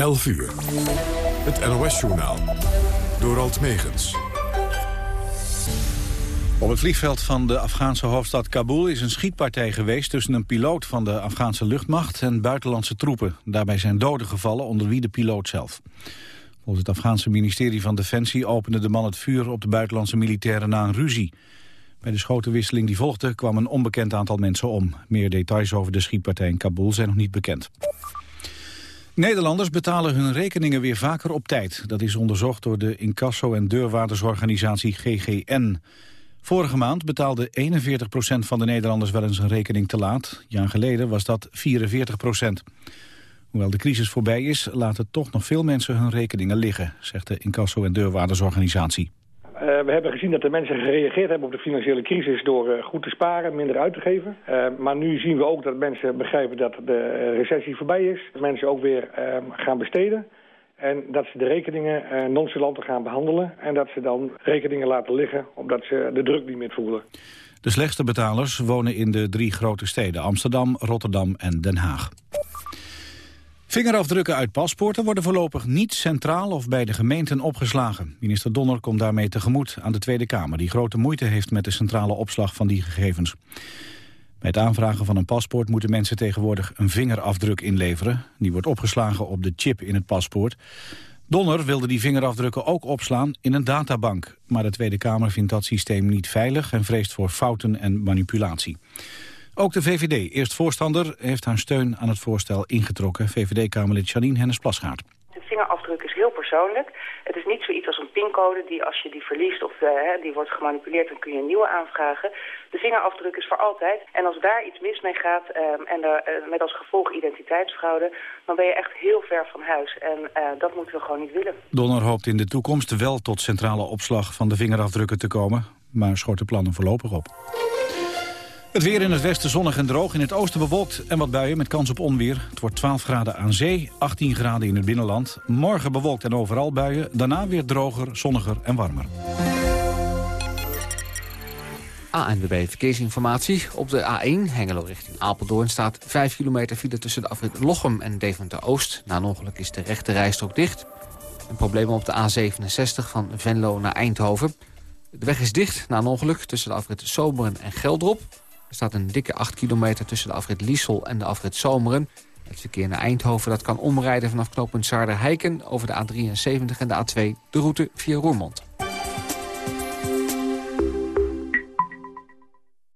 11 uur. Het NOS-journaal. Door Alt Megens. Op het vliegveld van de Afghaanse hoofdstad Kabul is een schietpartij geweest tussen een piloot van de Afghaanse luchtmacht en buitenlandse troepen. Daarbij zijn doden gevallen, onder wie de piloot zelf. Volgens het Afghaanse ministerie van Defensie opende de man het vuur op de buitenlandse militairen na een ruzie. Bij de schotenwisseling die volgde kwam een onbekend aantal mensen om. Meer details over de schietpartij in Kabul zijn nog niet bekend. Nederlanders betalen hun rekeningen weer vaker op tijd. Dat is onderzocht door de incasso- en deurwaardersorganisatie GGN. Vorige maand betaalde 41% van de Nederlanders wel eens een rekening te laat. Jaar geleden was dat 44% Hoewel de crisis voorbij is, laten toch nog veel mensen hun rekeningen liggen, zegt de incasso- en deurwaardersorganisatie. Uh, we hebben gezien dat de mensen gereageerd hebben op de financiële crisis door uh, goed te sparen, minder uit te geven. Uh, maar nu zien we ook dat mensen begrijpen dat de recessie voorbij is. Dat mensen ook weer ehm, gaan besteden. En dat ze de rekeningen nonchalanter gaan behandelen. En dat ze dan rekeningen laten liggen omdat ze de druk niet meer voelen. De slechtste betalers wonen in de drie grote steden Amsterdam, Rotterdam en Den Haag. Vingerafdrukken uit paspoorten worden voorlopig niet centraal of bij de gemeenten opgeslagen. Minister Donner komt daarmee tegemoet aan de Tweede Kamer... die grote moeite heeft met de centrale opslag van die gegevens. Bij het aanvragen van een paspoort moeten mensen tegenwoordig een vingerafdruk inleveren. Die wordt opgeslagen op de chip in het paspoort. Donner wilde die vingerafdrukken ook opslaan in een databank. Maar de Tweede Kamer vindt dat systeem niet veilig en vreest voor fouten en manipulatie. Ook de VVD, eerst voorstander, heeft haar steun aan het voorstel ingetrokken. VVD-Kamerlid Janine Hennis-Plasgaard. De vingerafdruk is heel persoonlijk. Het is niet zoiets als een pincode die als je die verliest of uh, die wordt gemanipuleerd, dan kun je een nieuwe aanvragen. De vingerafdruk is voor altijd. En als daar iets mis mee gaat um, en uh, met als gevolg identiteitsfraude, dan ben je echt heel ver van huis. En uh, dat moeten we gewoon niet willen. Donner hoopt in de toekomst wel tot centrale opslag van de vingerafdrukken te komen, maar schort de plannen voorlopig op. Het weer in het westen zonnig en droog. In het oosten bewolkt en wat buien met kans op onweer. Het wordt 12 graden aan zee, 18 graden in het binnenland. Morgen bewolkt en overal buien. Daarna weer droger, zonniger en warmer. ANWB Verkeersinformatie. Op de A1 Hengelo richting Apeldoorn staat 5 kilometer file tussen de afrit Lochem en Deventer-Oost. Na een ongeluk is de rechte rijstrook dicht. Een probleem op de A67 van Venlo naar Eindhoven. De weg is dicht na een ongeluk tussen de afrit Zomeren en Geldrop. Er staat een dikke 8 kilometer tussen de afrit Liesel en de afrit Zomeren. Het verkeer naar Eindhoven dat kan omrijden vanaf knooppunt Zaarder-Heiken... over de A73 en de A2, de route via Roermond.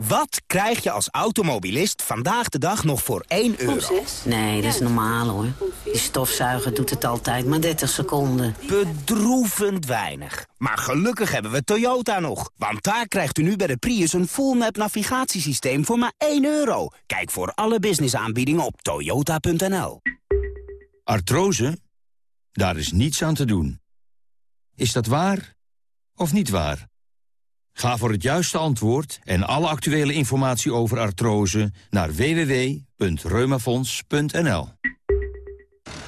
Wat krijg je als automobilist vandaag de dag nog voor 1 euro? Nee, dat is normaal hoor. Die stofzuiger doet het altijd maar 30 seconden. Bedroevend weinig. Maar gelukkig hebben we Toyota nog. Want daar krijgt u nu bij de Prius een full-map navigatiesysteem voor maar 1 euro. Kijk voor alle businessaanbiedingen op toyota.nl. Artrose? Daar is niets aan te doen. Is dat waar of niet waar? Ga voor het juiste antwoord en alle actuele informatie over artrose naar www.reumafonds.nl.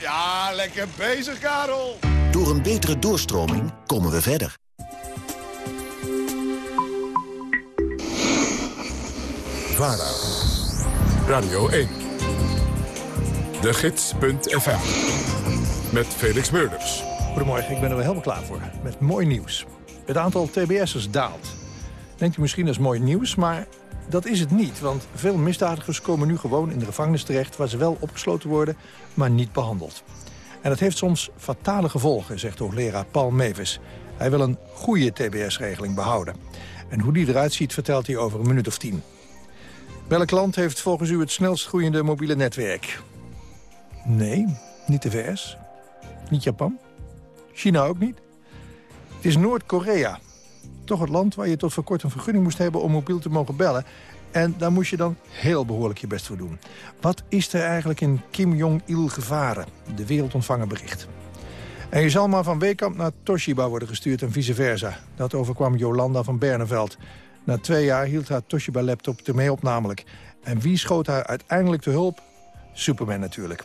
Ja, lekker bezig, Karel. Door een betere doorstroming komen we verder. VARA. Radio 1. De Gids.fm. Met Felix Meurders. Goedemorgen, ik ben er wel helemaal klaar voor. Met mooi nieuws. Het aantal TBS'ers daalt. Denkt u misschien als mooi nieuws, maar dat is het niet. Want veel misdadigers komen nu gewoon in de gevangenis terecht... waar ze wel opgesloten worden, maar niet behandeld. En dat heeft soms fatale gevolgen, zegt hoogleraar Paul Mevis. Hij wil een goede TBS-regeling behouden. En hoe die eruit ziet, vertelt hij over een minuut of tien. Welk land heeft volgens u het snelst groeiende mobiele netwerk? Nee, niet de VS. Niet Japan. China ook niet. Het is Noord-Korea. Toch het land waar je tot voor kort een vergunning moest hebben om mobiel te mogen bellen. En daar moest je dan heel behoorlijk je best voor doen. Wat is er eigenlijk in Kim Jong-il gevaren? De wereldontvanger bericht. En je zal maar van Weekamp naar Toshiba worden gestuurd en vice versa. Dat overkwam Jolanda van Berneveld. Na twee jaar hield haar Toshiba-laptop ermee op namelijk. En wie schoot haar uiteindelijk te hulp? Superman natuurlijk.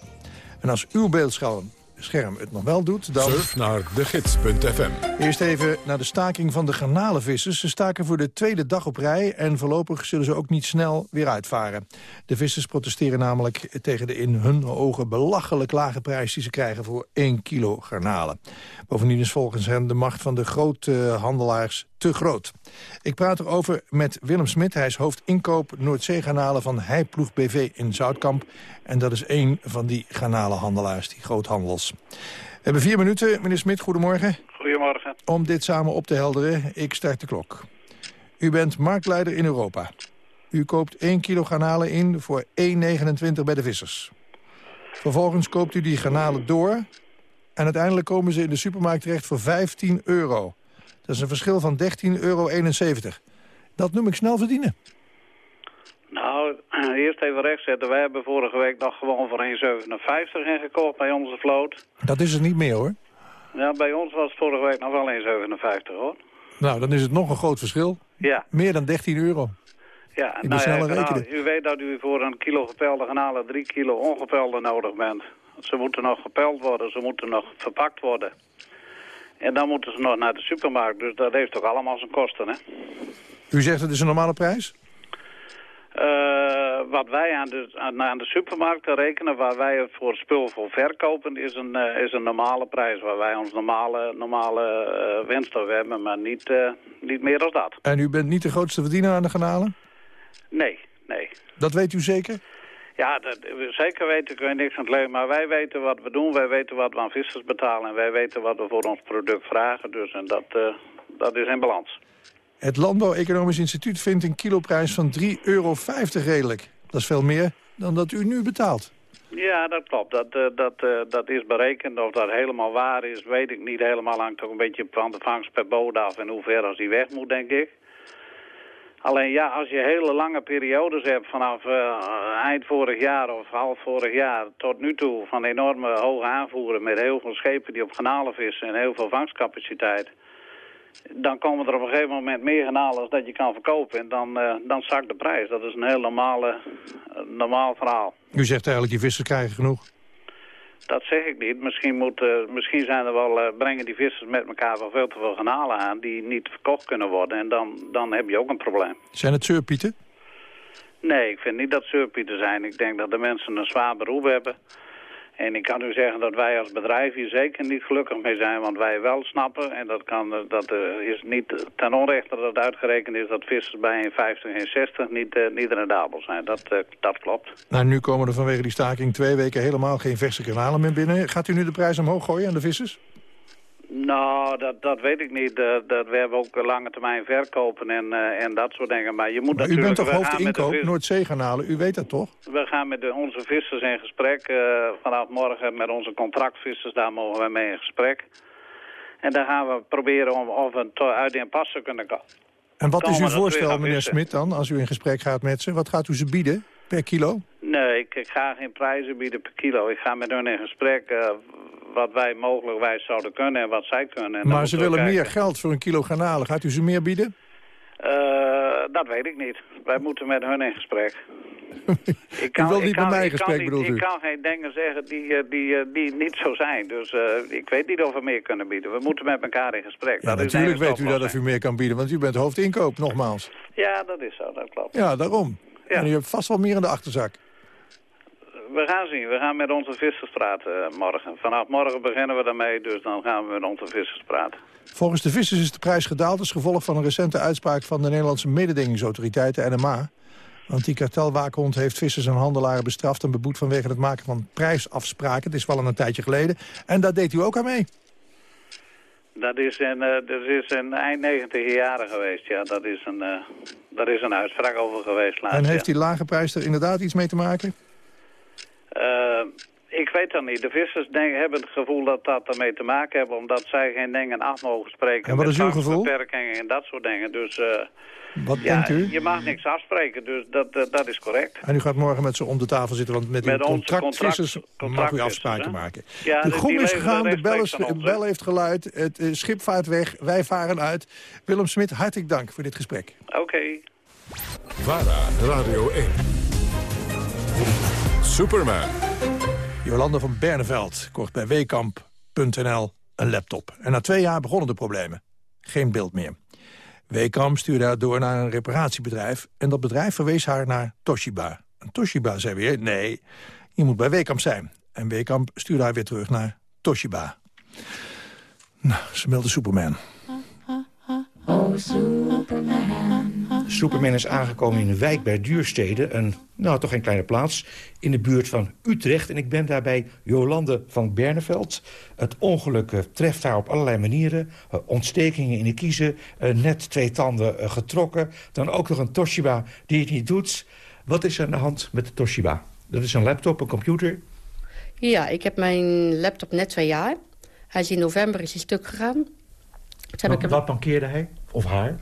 En als uw beeldscherm scherm het nog wel doet, dan... Surf naar degids.fm. Eerst even naar de staking van de garnalenvissers. Ze staken voor de tweede dag op rij en voorlopig zullen ze ook niet snel weer uitvaren. De vissers protesteren namelijk tegen de in hun ogen belachelijk lage prijs die ze krijgen voor 1 kilo garnalen. Bovendien is volgens hen de macht van de grote handelaars te groot. Ik praat erover met Willem Smit. Hij is hoofd inkoop Noordzeegarnalen van Heiploeg BV in Zoutkamp. En dat is één van die garnalenhandelaars, die groothandels. We hebben vier minuten. Meneer Smit, goedemorgen. Goedemorgen. Om dit samen op te helderen, ik start de klok. U bent marktleider in Europa. U koopt 1 kilo garnalen in voor 1,29 bij de vissers. Vervolgens koopt u die garnalen door... en uiteindelijk komen ze in de supermarkt terecht voor 15 euro. Dat is een verschil van 13,71 euro. Dat noem ik snel verdienen. Nou, eerst even rechtzetten. Wij hebben vorige week nog gewoon voor 1,57 ingekocht bij onze vloot. Dat is het niet meer, hoor. Ja, bij ons was het vorige week nog wel 1,57, hoor. Nou, dan is het nog een groot verschil. Ja. Meer dan 13 euro. Ja, Ik nou ja, nou, u weet dat u voor een kilo gepelde garnalen 3 kilo ongepelde nodig bent. Ze moeten nog gepeld worden, ze moeten nog verpakt worden. En dan moeten ze nog naar de supermarkt, dus dat heeft toch allemaal zijn kosten, hè? U zegt het is een normale prijs? Eh, wat wij aan de, aan, aan de supermarkten rekenen, waar wij het voor het spul voor verkopen, is een, eh, is een normale prijs. Waar wij ons normale, normale eh, winst op hebben, maar niet, niet meer dan dat. En u bent niet de grootste verdiener aan de garnalen? Nee, nee. Dat weet u zeker? Ja, dat, zeker weten kun je niks aan het leven, maar wij weten wat we doen. Wij weten wat we aan vissers betalen en wij weten wat we voor ons product vragen. Dus en dat, eh, dat is in balans. Het Landbouw-Economisch Instituut vindt een kiloprijs van 3,50 euro redelijk. Dat is veel meer dan dat u nu betaalt. Ja, dat klopt. Dat, eh, dat, eh, dat is berekend. Of dat helemaal waar is, weet ik niet helemaal. Hangt toch een beetje van de vangst per boot af en hoe ver als die weg moet, denk ik. Alleen ja, als je hele lange periodes hebt vanaf eh, eind vorig jaar of half vorig jaar tot nu toe van enorme hoge aanvoeren met heel veel schepen die op kanalen vissen en heel veel vangstcapaciteit. Dan komen er op een gegeven moment meer garnalen als dat je kan verkopen en dan, eh, dan zakt de prijs. Dat is een heel normale, eh, normaal verhaal. U zegt eigenlijk, die vissers krijgen genoeg. Dat zeg ik niet. Misschien, moet, eh, misschien zijn er wel, eh, brengen die vissers met elkaar wel veel te veel garnalen aan die niet verkocht kunnen worden. En dan, dan heb je ook een probleem. Zijn het zeurpieten? Nee, ik vind niet dat zeurpieten zijn. Ik denk dat de mensen een zwaar beroep hebben. En ik kan u zeggen dat wij als bedrijf hier zeker niet gelukkig mee zijn, want wij wel snappen, en dat, kan, eh, dat eh, is niet ten onrechte dat uitgerekend is dat vissers bij 1,50 en 60 niet, eh, niet rendabel zijn. Dat, eh, dat klopt. Nou, nu komen er vanwege die staking twee weken helemaal geen verse kanalen meer binnen. Gaat u nu de prijs omhoog gooien aan de vissers? Nou, dat, dat weet ik niet. Eh, dat, we hebben ook lange termijn verkopen en, eh, en dat soort dingen. Maar je moet Maar u natuurlijk... bent toch gaan hoofdinkoop, vis- Noordzeegarnalen? U weet dat toch? We gaan met de, onze vissers in gesprek. eh, vanaf morgen met onze contractvissers, daar mogen we mee in gesprek. En dan gaan we proberen om of we uit de impasse kunnen komen. En wat is uw dat voorstel, gaan meneer. Smit, dan, als u in gesprek gaat met ze? Wat gaat u ze bieden per kilo? Nee, ik, ik ga geen prijzen bieden per kilo. Ik ga met hun in gesprek eh, wat wij mogelijkwijs zouden kunnen en wat zij kunnen. En maar ze willen meer geld voor een kilo garnalen. Gaat u ze meer bieden? Eh, dat weet ik niet. Wij moeten met hun in gesprek. Ik U wil ik niet met mij in ik kan gesprek, niet- bedoelt u? Ik kan geen dingen zeggen die, eh, die, die niet zo zijn. Dus ik weet niet of we meer kunnen bieden. We moeten met elkaar in gesprek. Ja, dat natuurlijk weet u dat of u meer kan bieden, want u bent hoofdinkoop, nogmaals. Ja, dat is zo. Dat klopt. Ja, daarom. Ja. En u hebt vast wel meer in de achterzak. We gaan zien. We gaan met onze vissers praten eh, morgen. Vanaf morgen beginnen we daarmee, dus dan gaan we met onze vissers praten. Volgens de vissers is de prijs gedaald als gevolg van een recente uitspraak van de Nederlandse mededingingsautoriteit, de NMA. Want die kartelwaakhond heeft vissers en handelaren bestraft en beboet vanwege het maken van prijsafspraken. Het is wel een tijdje geleden. En daar deed u ook aan mee. Dat is in, eh, dat is in eind 90 jaren geweest, ja. Dat is een, eh, daar is een uitspraak over geweest laatst, en heeft die lage prijs er inderdaad iets mee te maken? Eh, Ik weet dat niet. De vissers denk, hebben het gevoel dat dat ermee te maken heeft... omdat zij geen dingen af mogen spreken. En wat is uw gevoel? beperkingen en dat soort dingen. Dus uh, wat ja, denkt u? je mag niks afspreken, dus dat, uh, dat is correct. En u gaat morgen met ze om de tafel zitten, want met, met uw contractvissers mag u afspraken hè? maken. Ja, de groen is gegaan, de bel, is, bel heeft geluid, het uh, schip vaart weg, wij varen uit. Willem Smit, hartelijk dank voor dit gesprek. Oké. VARA, Radio 1. Superman. Jolanda van Berneveld kocht bij Wekamp.nl een laptop. En na twee jaar begonnen de problemen. Geen beeld meer. Wekamp stuurde haar door naar een reparatiebedrijf... en dat bedrijf verwees haar naar Toshiba. En Toshiba zei weer, nee, je moet bij Wekamp zijn. En Wekamp stuurde haar weer terug naar Toshiba. Nou, ze meldde Superman. Oh, Superman. Superman is aangekomen in een wijk bij Duurstede. Een, nou, toch een kleine plaats. In de buurt van Utrecht. En ik ben daarbij Jolande van Berneveld. Het ongeluk uh, treft haar op allerlei manieren. Uh, ontstekingen in de kiezen. Uh, net twee tanden getrokken. Dan ook nog een Toshiba die het niet doet. Wat is er aan de hand met de Toshiba? Dat is een laptop, een computer. Ja, ik heb mijn laptop net twee jaar. Hij is in november is hij stuk gegaan. Wat, hem... wat mankeerde hij? Of haar?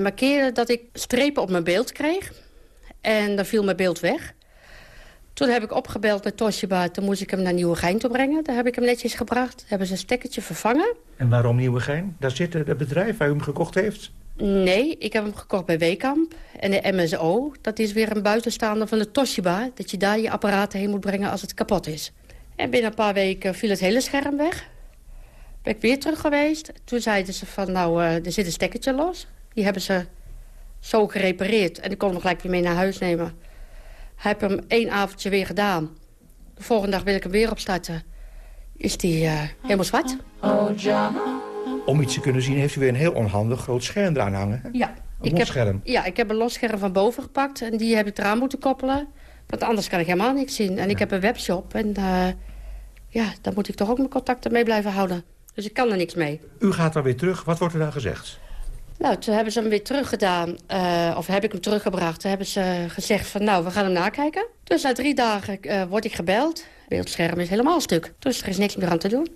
En markeerde dat ik strepen op mijn beeld kreeg. En dan viel mijn beeld weg. Toen heb ik opgebeld naar Toshiba. Toen moest ik hem naar Nieuwegein toe brengen. Daar heb ik hem netjes gebracht. Hebben ze een stekkertje vervangen. En waarom Nieuwegein? Daar zit het bedrijf waar u hem gekocht heeft? Nee, ik heb hem gekocht bij Wekamp. En de MSO, dat is weer een buitenstaander van de Toshiba. Dat je daar je apparaten heen moet brengen als het kapot is. En binnen een paar weken viel het hele scherm weg. Ben ik weer terug geweest. Toen zeiden ze van, nou, uh, er zit een stekkertje los. Die hebben ze zo gerepareerd. En ik kon hem gelijk weer mee naar huis nemen. Hij heb hem één avondje weer gedaan. De volgende dag wil ik hem weer opstarten. Is die uh, helemaal zwart. Om iets te kunnen zien heeft u weer een heel onhandig groot scherm eraan hangen. Hè? Ja. Een ik scherm. Heb, ja, ik heb een losscherm van boven gepakt. En die heb ik eraan moeten koppelen. Want anders kan ik helemaal niks zien. En ja. ik heb een webshop. En uh, ja, daar moet ik toch ook mijn contacten mee blijven houden. Dus ik kan er niks mee. U gaat dan weer terug. Wat wordt er dan gezegd? Nou, toen hebben ze hem weer teruggedaan. Uh, of heb ik hem teruggebracht. Toen hebben ze gezegd van, nou, we gaan hem nakijken. Dus na drie dagen uh, word ik gebeld. Het beeldscherm is helemaal stuk. Dus er is niks meer aan te doen.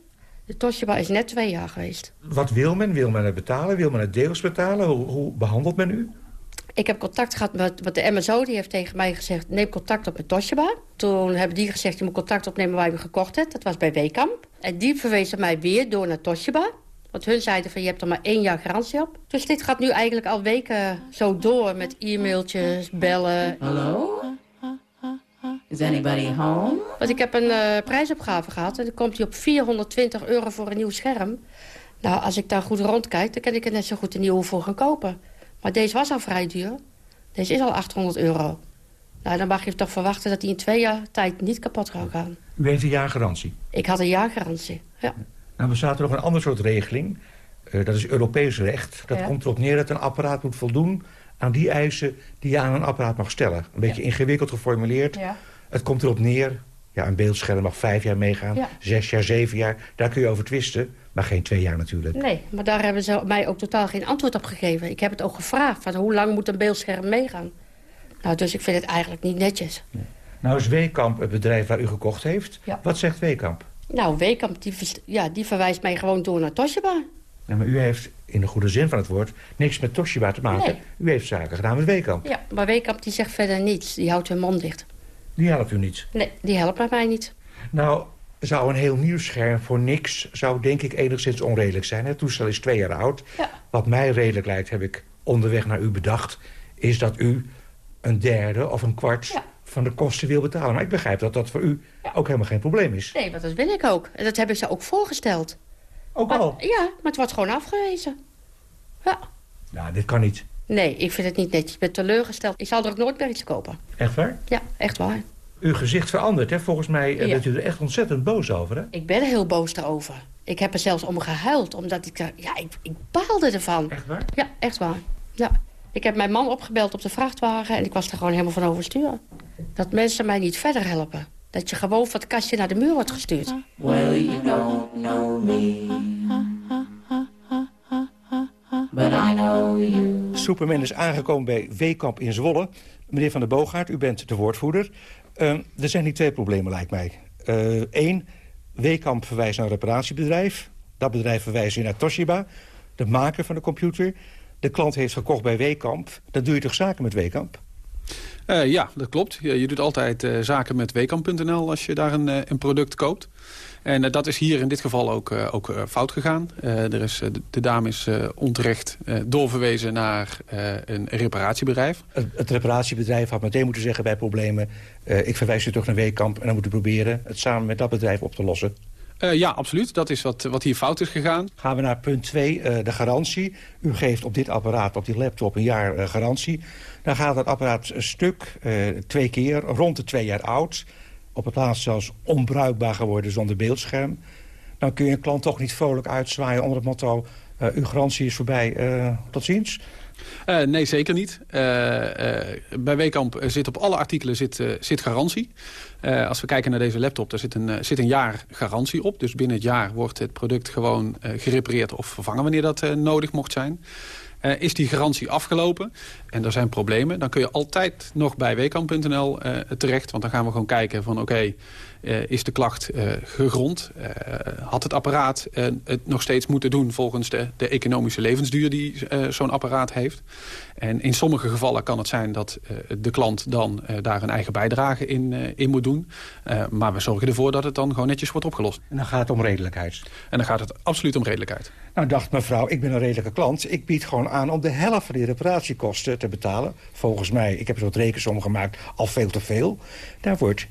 De Toshiba is net twee jaar geweest. Wat wil men? Wil men het betalen? Wil men het deels betalen? Hoe, hoe behandelt men u? Ik heb contact gehad met, met de MSO. Die heeft tegen mij gezegd, neem contact op met Toshiba. Toen hebben die gezegd, je moet contact opnemen waar je hem gekocht hebt. Dat was bij Wekamp. En die verwezen mij weer door naar Toshiba. Want hun zeiden van, je hebt er maar één jaar garantie op. Dus dit gaat nu eigenlijk al weken zo door met e-mailtjes, bellen. Hallo? Is anybody home? Want ik heb een uh, prijsopgave gehad en dan komt hij op 420 euro voor een nieuw scherm. Nou, als ik daar goed rondkijk, dan kan ik er net zo goed een nieuwe voor gaan kopen. Maar deze was al vrij duur. Deze is al 800 euro. Nou, dan mag je toch verwachten dat hij in twee jaar tijd niet kapot kan gaan. U heeft een jaar garantie? Ik had een jaar garantie, ja. Nou, bestaat er nog een ander soort regeling. Uh, dat is Europees recht. Dat ja. komt erop neer dat een apparaat moet voldoen aan die eisen die je aan een apparaat mag stellen. Een beetje ja. ingewikkeld geformuleerd. Ja. Het komt erop neer, ja, een beeldscherm mag vijf jaar meegaan. Zes jaar, zeven jaar. Daar kun je over twisten. Maar geen twee jaar natuurlijk. Nee, maar daar hebben ze mij ook totaal geen antwoord op gegeven. Ik heb het ook gevraagd, van hoe lang moet een beeldscherm meegaan? Nou, dus ik vind het eigenlijk niet netjes. Nou is Weekamp het bedrijf waar u gekocht heeft. Ja. Wat zegt Weekamp? Nou, Weekamp die, ja, die verwijst mij gewoon door naar Toshiba. Ja, maar u heeft in de goede zin van het woord niks met Toshiba te maken. Nee. U heeft zaken gedaan met Weekamp. Ja, maar Weekamp die zegt verder niets. Die houdt hun mond dicht. Die helpt u niet? Nee, die helpt mij niet. Nou, zou een heel nieuw scherm voor niks... zou denk ik enigszins onredelijk zijn. Het toestel is twee jaar oud. Ja. Wat mij redelijk lijkt, heb ik onderweg naar u bedacht... is dat u een derde of een kwart ja. Van de kosten wil betalen. Maar ik begrijp dat dat voor u ook helemaal geen probleem is. Nee, maar dat wil ik ook. En dat heb ik ze ook voorgesteld. Ook al? Ja, maar het wordt gewoon afgewezen. Ja. Nou, dit kan niet. Nee, ik vind het niet netjes. Ik ben teleurgesteld. Ik zal er ook nooit meer iets kopen. Echt waar? Ja, echt waar. Uw gezicht verandert, hè? Volgens mij Ja. bent u er echt ontzettend boos over, hè? Ik ben er heel boos erover. Ik heb er zelfs om gehuild, omdat ik... Ja, ik, ik baalde ervan. Echt waar? Ja, echt waar. Ja. Ik heb mijn man opgebeld op de vrachtwagen... en ik was er gewoon helemaal van overstuur. Dat mensen mij niet verder helpen. Dat je gewoon van het kastje naar de muur wordt gestuurd. Well, you don't know me. But I know you. Superman is aangekomen bij Weekamp in Zwolle. Meneer Van der Boogaard, u bent de woordvoerder. Ehm, er zijn hier twee problemen, lijkt mij. Eén, Wekamp verwijst naar een reparatiebedrijf. Dat bedrijf verwijst weer naar Toshiba, de maker van de computer. De klant heeft gekocht bij Wekamp. Dan doe je toch zaken met Wekamp? Uh, ja, dat klopt. Je, je doet altijd uh, zaken met wekamp.nl als je daar een, uh, een product koopt. En dat is hier in dit geval ook, ook fout gegaan. er is, de, de dame is onterecht doorverwezen naar een reparatiebedrijf. Het, het, reparatiebedrijf had meteen moeten zeggen bij problemen... ik verwijs u toch naar Wekamp en dan moet u proberen het samen met dat bedrijf op te lossen. Uh, ja, absoluut. Dat is wat, wat hier fout is gegaan. Gaan we naar punt 2, uh, de garantie. U geeft op dit apparaat, op die laptop, een jaar uh, garantie. Dan gaat het apparaat een stuk, twee keer, rond de twee jaar oud. Op het laatst zelfs onbruikbaar geworden zonder beeldscherm. Dan kun je een klant toch niet vrolijk uitzwaaien onder het motto... uw garantie is voorbij, tot ziens. Uh, nee, zeker niet. Uh, uh, bij Wekamp zit op alle artikelen zit, zit garantie. Als we kijken naar deze laptop, daar zit een, zit een jaar garantie op. Dus binnen het jaar wordt het product gewoon gerepareerd of vervangen wanneer dat nodig mocht zijn. Is die garantie afgelopen en er zijn problemen... dan kun je altijd nog bij wekamp.nl uh, terecht. Want dan gaan we gewoon kijken van oké, uh, is de klacht gegrond? had het apparaat het nog steeds moeten doen... volgens de, de economische levensduur die zo'n apparaat heeft? En in sommige gevallen kan het zijn dat de klant dan daar een eigen bijdrage in, in moet doen. maar we zorgen ervoor dat het dan gewoon netjes wordt opgelost. En dan gaat het om redelijkheid? En dan gaat het absoluut om redelijkheid. Nou dacht mevrouw, ik ben een redelijke klant. Ik bied gewoon aan om de helft van die reparatiekosten te betalen. Volgens mij, ik heb zo'n rekensom gemaakt, al veel te veel. Daar wordt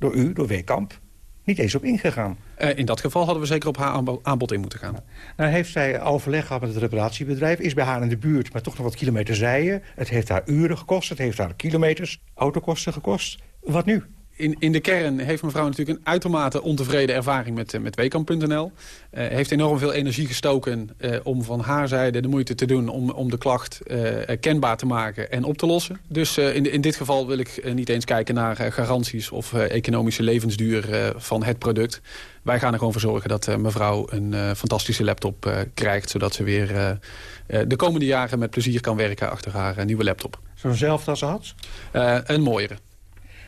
door u, door Wekamp, niet eens op ingegaan. Uh, in dat geval hadden we zeker op haar aanbod in moeten gaan. Nou heeft zij overleg gehad met het reparatiebedrijf. Is bij haar in de buurt, maar toch nog wat kilometers rijden. Het heeft haar uren gekost, het heeft haar kilometers, autokosten gekost. Wat nu? In, in de kern heeft mevrouw natuurlijk een uitermate ontevreden ervaring met, uh, met Wekamp.nl. Uh, heeft enorm veel energie gestoken uh, om van haar zijde de moeite te doen om, om de klacht kenbaar te maken en op te lossen. Dus in, in dit geval wil ik niet eens kijken naar garanties of economische levensduur van het product. Wij gaan er gewoon voor zorgen dat mevrouw een fantastische laptop krijgt, zodat ze weer de komende jaren met plezier kan werken achter haar nieuwe laptop. Zo'nzelfde als ze had? een mooiere.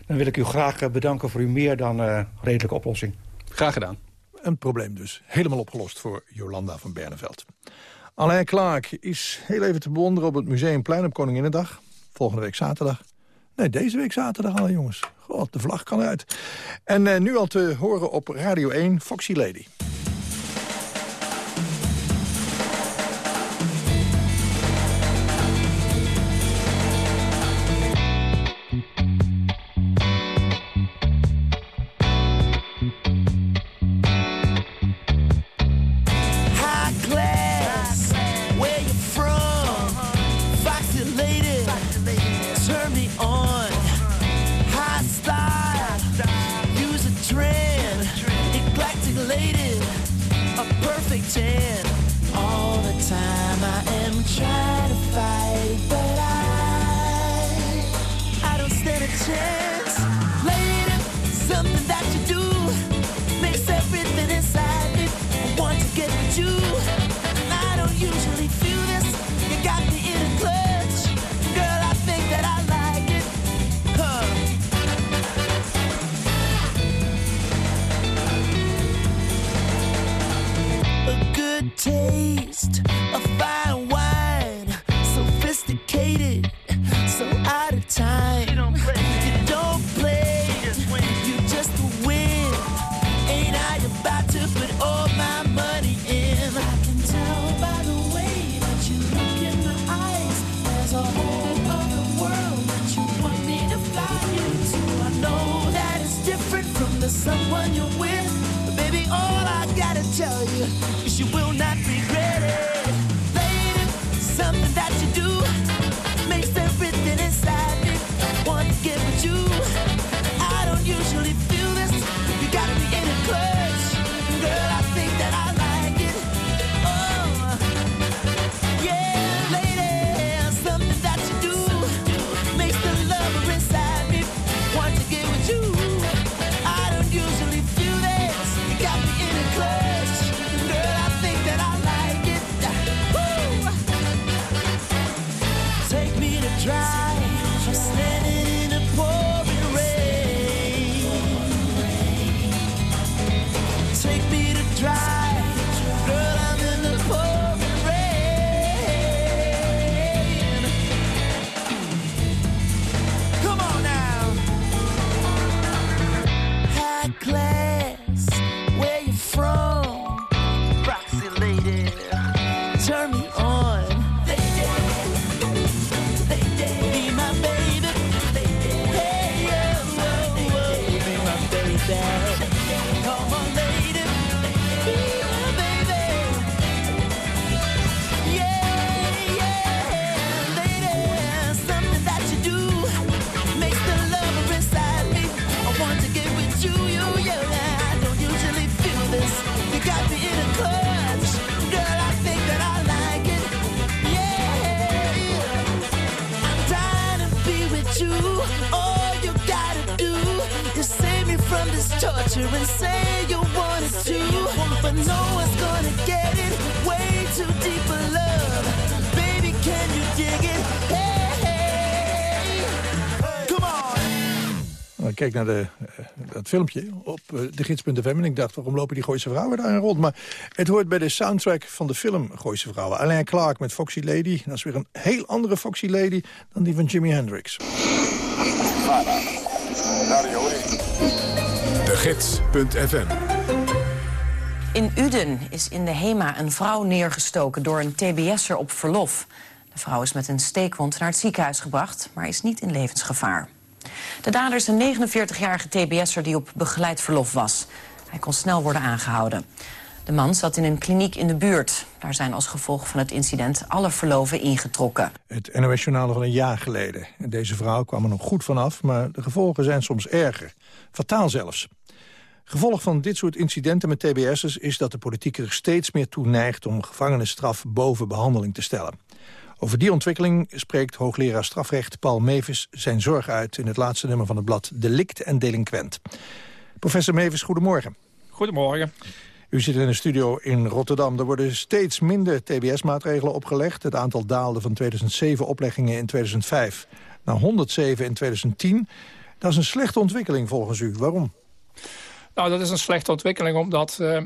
Dan wil ik u graag eh, bedanken voor uw meer dan uh, redelijke oplossing. Graag gedaan. Een probleem dus. Helemaal opgelost voor Jolanda van Berneveld. Alain Clark is heel even te bewonderen op het Museumplein op Koninginnedag. Volgende week zaterdag. Nee, deze week zaterdag al, jongens. God, de vlag kan uit. En uh, nu al te horen op Radio 1, Foxy Lady. someone you're with. Baby, all I gotta tell you is you will not. Picture and say you want no gonna get it. Way too deep for love, baby. Can you dig it? Hey, come on. Ik keek naar de, eh, dat filmpje op eh, de gids.fm en ik dacht, waarom lopen die Gooise vrouwen daar rond? Maar het hoort bij de soundtrack van de film Gooise vrouwen. Alain Clark met Foxy Lady. Dat is weer een heel andere Foxy Lady dan die van Jimi Hendrix. Gids.fm In Uden is in de HEMA een vrouw neergestoken door een tbs'er op verlof. De vrouw is met een steekwond naar het ziekenhuis gebracht, maar is niet in levensgevaar. De dader is een 49-jarige tbs'er die op begeleid verlof was. Hij kon snel worden aangehouden. De man zat in een kliniek in de buurt. Daar zijn als gevolg van het incident alle verloven ingetrokken. Het NOS-journaal van een jaar geleden. En Deze vrouw kwam er nog goed vanaf, maar de gevolgen zijn soms erger. Fataal zelfs. Gevolg van dit soort incidenten met tbs'ers is dat de politiek er steeds meer toe neigt om gevangenisstraf boven behandeling te stellen. Over die ontwikkeling spreekt hoogleraar strafrecht Paul Mevis zijn zorg uit in het laatste nummer van het blad Delict en Delinquent. Professor Mevis, goedemorgen. Goedemorgen. U zit in een studio in Rotterdam. Er worden steeds minder tbs-maatregelen opgelegd. Het aantal daalde van 2007 opleggingen in 2005 naar 107 in 2010. Dat is een slechte ontwikkeling volgens u. Waarom? Nou, dat is een slechte ontwikkeling omdat uh,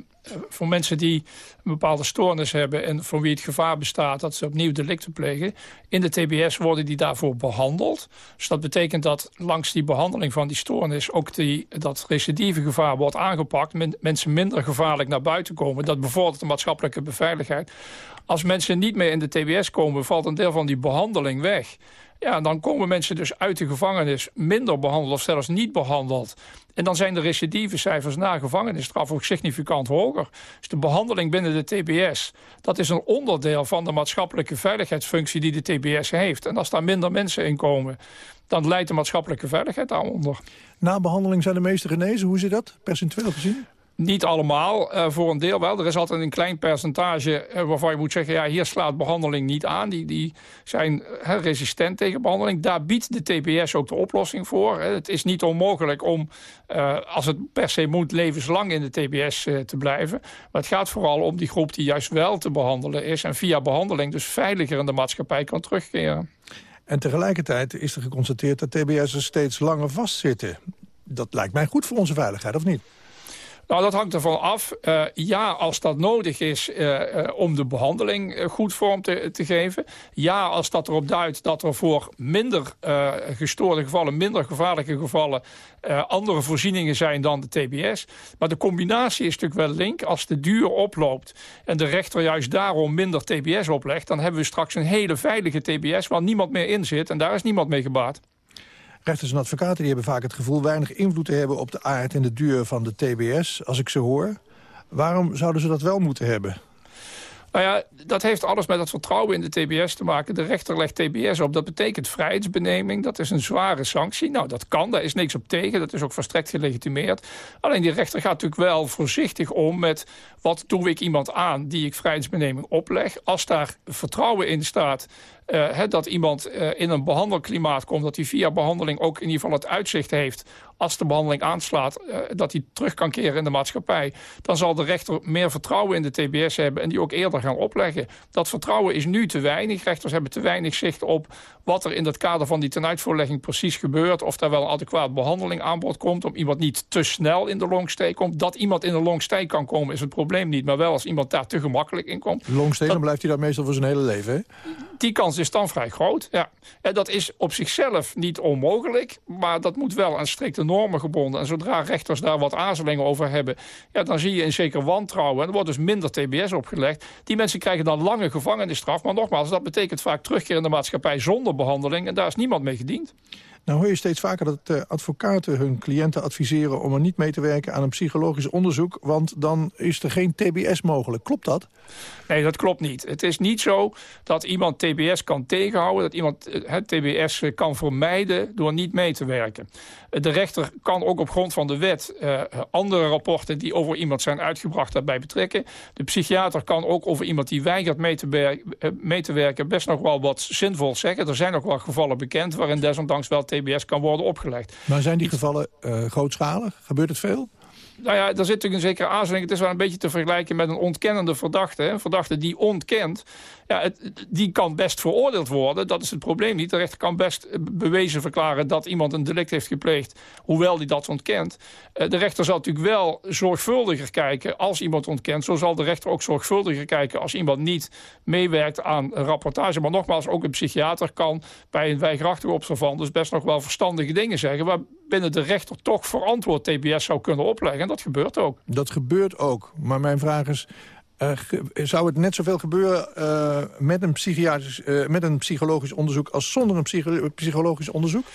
voor mensen die een bepaalde stoornis hebben... en voor wie het gevaar bestaat dat ze opnieuw delicten plegen... in de TBS worden die daarvoor behandeld. Dus dat betekent dat langs die behandeling van die stoornis... ook die, dat recidieve gevaar wordt aangepakt. Men, mensen minder gevaarlijk naar buiten komen. Dat bevordert de maatschappelijke beveiligheid. Als mensen niet meer in de TBS komen... valt een deel van die behandeling weg... Ja, dan komen mensen dus uit de gevangenis minder behandeld of zelfs niet behandeld. En dan zijn de recidivecijfers na gevangenisstraf ook significant hoger. Dus de behandeling binnen de TBS, dat is een onderdeel van de maatschappelijke veiligheidsfunctie die de TBS heeft. En als daar minder mensen in komen, dan leidt de maatschappelijke veiligheid daaronder. Na behandeling zijn de meeste genezen. Hoe zit dat, percentueel gezien? Niet allemaal, uh, voor een deel wel. Er is altijd een klein percentage uh, waarvan je moet zeggen... ja, hier slaat behandeling niet aan. Die, die zijn uh, resistent tegen behandeling. Daar biedt de TBS ook de oplossing voor. Het is niet onmogelijk om, als het per se moet... levenslang in de TBS te blijven. Maar het gaat vooral om die groep die juist wel te behandelen is... en via behandeling dus veiliger in de maatschappij kan terugkeren. En tegelijkertijd is er geconstateerd dat TBS'ers steeds langer vastzitten. Dat lijkt mij goed voor onze veiligheid, of niet? Nou, dat hangt ervan af. Uh, ja, als dat nodig is uh, uh, om de behandeling goed vorm te, te, geven. Ja, als dat erop duidt dat er voor minder gestoorde gevallen... minder gevaarlijke gevallen andere voorzieningen zijn dan de TBS. Maar de combinatie is natuurlijk wel link. Als de duur oploopt en de rechter juist daarom minder TBS oplegt... dan hebben we straks een hele veilige TBS waar niemand meer in zit. En daar is niemand mee gebaat. Rechters en advocaten die hebben vaak het gevoel weinig invloed te hebben op de aard en de duur van de TBS, als ik ze hoor. Waarom zouden ze dat wel moeten hebben? Nou ja, dat heeft alles met het vertrouwen in de TBS te maken. De rechter legt TBS op. Dat betekent vrijheidsbeneming. Dat is een zware sanctie. Nou, dat kan. Daar is niks op tegen. Dat is ook volstrekt gelegitimeerd. Alleen die rechter gaat natuurlijk wel voorzichtig om met... wat doe ik iemand aan die ik vrijheidsbeneming opleg. Als daar vertrouwen in staat uh, dat iemand uh, in een behandelklimaat komt... dat hij via behandeling ook in ieder geval het uitzicht heeft... als de behandeling aanslaat, uh, dat hij terug kan keren in de maatschappij... dan zal de rechter meer vertrouwen in de TBS hebben... en die ook eerder gaan opleggen. Dat vertrouwen is nu te weinig. Rechters hebben te weinig zicht op wat er in het kader van die tenuitvoorlegging precies gebeurt... of daar wel een adequaat behandeling aan bod komt... om iemand niet te snel in de longstay komt. Dat iemand in de longstay kan komen is het probleem niet... maar wel als iemand daar te gemakkelijk in komt. Longstay, dan blijft hij dat meestal voor zijn hele leven, hè? Die kans is dan vrij groot, ja. En dat is op zichzelf niet onmogelijk... maar dat moet wel aan strikte normen gebonden. En zodra rechters daar wat aarzelingen over hebben... Ja, dan zie je een zeker wantrouwen. En wordt dus minder TBS opgelegd. Die mensen krijgen dan lange gevangenisstraf. Maar nogmaals, dat betekent vaak terugkeer in de maatschappij... zonder behandeling en daar is niemand mee gediend. Nou hoor je steeds vaker dat uh, advocaten hun cliënten adviseren... om er niet mee te werken aan een psychologisch onderzoek... want dan is er geen TBS mogelijk. Klopt dat? Nee, dat klopt niet. Het is niet zo dat iemand TBS kan tegenhouden... dat iemand het eh, TBS kan vermijden door niet mee te werken. De rechter kan ook op grond van de wet andere rapporten... die over iemand zijn uitgebracht daarbij betrekken. De psychiater kan ook over iemand die weigert mee te, mee te werken... best nog wel wat zinvol zeggen. Er zijn ook wel gevallen bekend waarin desondanks wel TBS kan worden opgelegd. Maar zijn die gevallen uh, grootschalig? Gebeurt het veel? nou ja, daar zit natuurlijk een zekere aarzeling. Het is wel een beetje te vergelijken met een ontkennende verdachte. Hè. Een verdachte die ontkent, ja, die kan best veroordeeld worden. Dat is het probleem niet. De rechter kan best bewezen verklaren dat iemand een delict heeft gepleegd... hoewel die dat ontkent. Eh, de rechter zal natuurlijk wel zorgvuldiger kijken als iemand ontkent. Zo zal de rechter ook zorgvuldiger kijken als iemand niet meewerkt aan rapportage. Maar nogmaals, ook een psychiater kan bij een weigerachtige observant... dus best nog wel verstandige dingen zeggen... waar binnen de rechter toch verantwoord TBS zou kunnen opleggen. En dat gebeurt ook. Dat gebeurt ook. Maar mijn vraag is... Uh, zou het net zoveel gebeuren uh, met, een psychiatrisch, uh, met een psychologisch onderzoek... als zonder een psycho psychologisch onderzoek?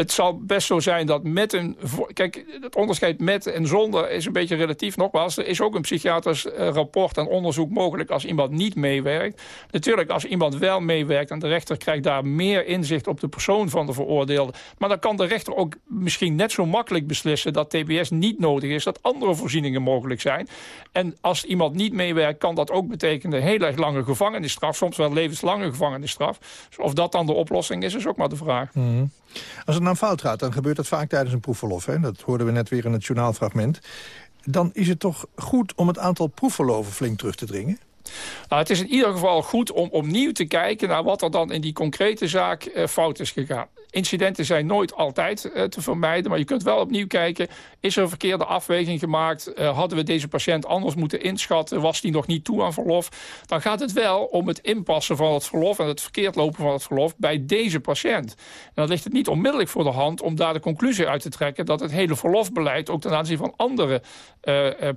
Het zal best zo zijn dat met een... Kijk, het onderscheid met en zonder is een beetje relatief. Nogmaals, er is ook een psychiatrisch rapport en onderzoek mogelijk als iemand niet meewerkt. Natuurlijk, als iemand wel meewerkt en de rechter krijgt daar meer inzicht op de persoon van de veroordeelde. Maar dan kan de rechter ook misschien net zo makkelijk beslissen dat TBS niet nodig is, dat andere voorzieningen mogelijk zijn. En als iemand niet meewerkt, kan dat ook betekenen heel erg lange gevangenisstraf, soms wel levenslange gevangenisstraf. Of dat dan de oplossing is, is ook maar de vraag. -hmm. Als het nou gaat, dan gebeurt dat vaak tijdens een proefverlof. Hè? Dat hoorden we net weer in het journaalfragment. Dan is het toch goed om het aantal proefverloven flink terug te dringen? Nou, het is in ieder geval goed om opnieuw te kijken... naar wat er dan in die concrete zaak uh, fout is gegaan. Incidenten zijn nooit altijd uh, te vermijden... maar je kunt wel opnieuw kijken... is er een verkeerde afweging gemaakt? Uh, hadden we deze patiënt anders moeten inschatten? Was die nog niet toe aan verlof? Dan gaat het wel om het inpassen van het verlof... en het verkeerd lopen van het verlof bij deze patiënt. En dan ligt het niet onmiddellijk voor de hand... om daar de conclusie uit te trekken... dat het hele verlofbeleid ook ten aanzien van andere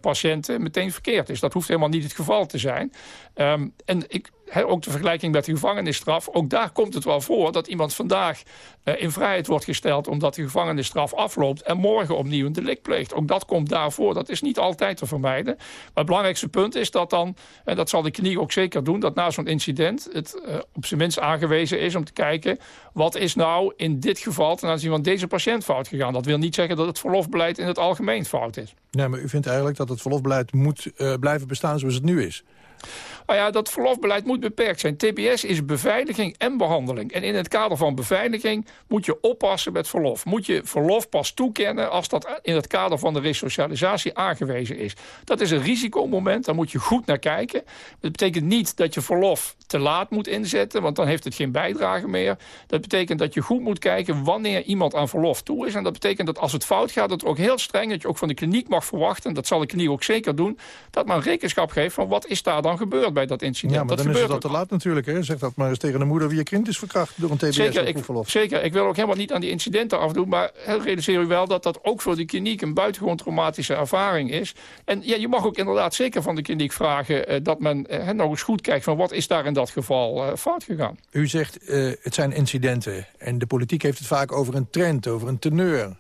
patiënten... meteen verkeerd is. Dat hoeft helemaal niet het geval te zijn... Um, en ik, ook de vergelijking met de gevangenisstraf. Ook daar komt het wel voor dat iemand vandaag uh, in vrijheid wordt gesteld... omdat de gevangenisstraf afloopt en morgen opnieuw een delict pleegt. Ook dat komt daarvoor. Dat is niet altijd te vermijden. Maar het belangrijkste punt is dat dan... en dat zal de kliniek ook zeker doen... dat na zo'n incident het uh, op zijn minst aangewezen is om te kijken... wat is nou in dit geval ten aanzien van deze patiënt fout gegaan. Dat wil niet zeggen dat het verlofbeleid in het algemeen fout is. Nee, maar u vindt eigenlijk dat het verlofbeleid moet uh, blijven bestaan zoals het nu is? Nou ja, dat verlofbeleid moet beperkt zijn. TBS is beveiliging en behandeling. En in het kader van beveiliging moet je oppassen met verlof. Moet je verlof pas toekennen als dat in het kader van de resocialisatie aangewezen is. Dat is een risicomoment, daar moet je goed naar kijken. Dat betekent niet dat je verlof te laat moet inzetten, want dan heeft het geen bijdrage meer. Dat betekent dat je goed moet kijken wanneer iemand aan verlof toe is. En dat betekent dat als het fout gaat, dat het ook heel streng, dat je ook van de kliniek mag verwachten, en dat zal de kliniek ook zeker doen, dat men rekenschap geeft van wat is daar dan gebeurd bij dat incident. Ja, maar dat dan is het al te laat natuurlijk. Hè? Zeg dat maar eens tegen de moeder wie je kind is verkracht door een TBS zeker, ik, zeker, ik wil ook helemaal niet aan die incidenten afdoen, maar realiseer u wel dat dat ook voor de kliniek een buitengewoon traumatische ervaring is. En ja, je mag ook inderdaad zeker van de kliniek vragen uh, dat men uh, nog eens goed kijkt van wat is daar in dat geval uh, fout gegaan. U zegt het zijn incidenten en de politiek heeft het vaak over een trend, over een teneur,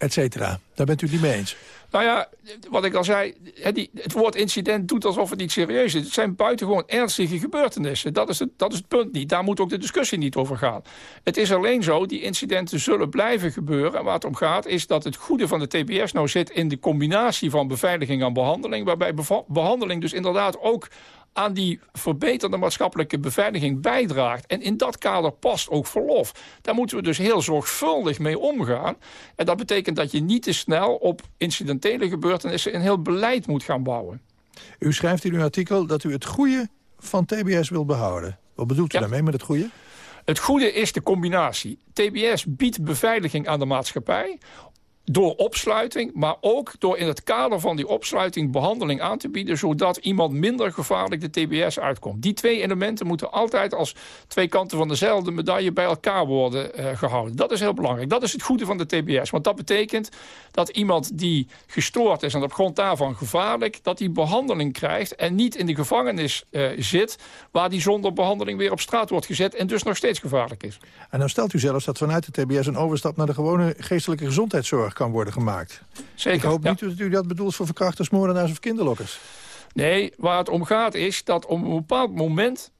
et cetera. Daar bent u niet mee eens? Nou ja, wat ik al zei, het woord incident doet alsof het niet serieus is. Het zijn buitengewoon ernstige gebeurtenissen. Dat is, het, dat is het punt niet. Daar moet ook de discussie niet over gaan. Het is alleen zo, die incidenten zullen blijven gebeuren. En waar het om gaat is dat het goede van de TBS nou zit... in de combinatie van beveiliging en behandeling. Waarbij behandeling dus inderdaad ook aan die verbeterde maatschappelijke beveiliging bijdraagt. En in dat kader past ook verlof. Daar moeten we dus heel zorgvuldig mee omgaan. En dat betekent dat je niet te snel op incidentele gebeurtenissen... een heel beleid moet gaan bouwen. U schrijft in uw artikel dat u het goede van TBS wil behouden. Wat bedoelt u ja. daarmee met het goede? Het goede is de combinatie. TBS biedt beveiliging aan de maatschappij door opsluiting, maar ook door in het kader van die opsluiting behandeling aan te bieden, zodat iemand minder gevaarlijk de TBS uitkomt. Die twee elementen moeten altijd als twee kanten van dezelfde medaille bij elkaar worden uh, gehouden. Dat is heel belangrijk. Dat is het goede van de TBS. Want dat betekent dat iemand die gestoord is en op grond daarvan gevaarlijk, dat die behandeling krijgt en niet in de gevangenis uh, zit, waar die zonder behandeling weer op straat wordt gezet en dus nog steeds gevaarlijk is. En dan stelt u zelfs dat vanuit de TBS een overstap naar de gewone geestelijke gezondheidszorg kan worden gemaakt. Zeker, Ik hoop ja. niet dat u dat bedoelt voor verkrachters, moordenaars of kinderlokkers. Nee, waar het om gaat is dat op een bepaald moment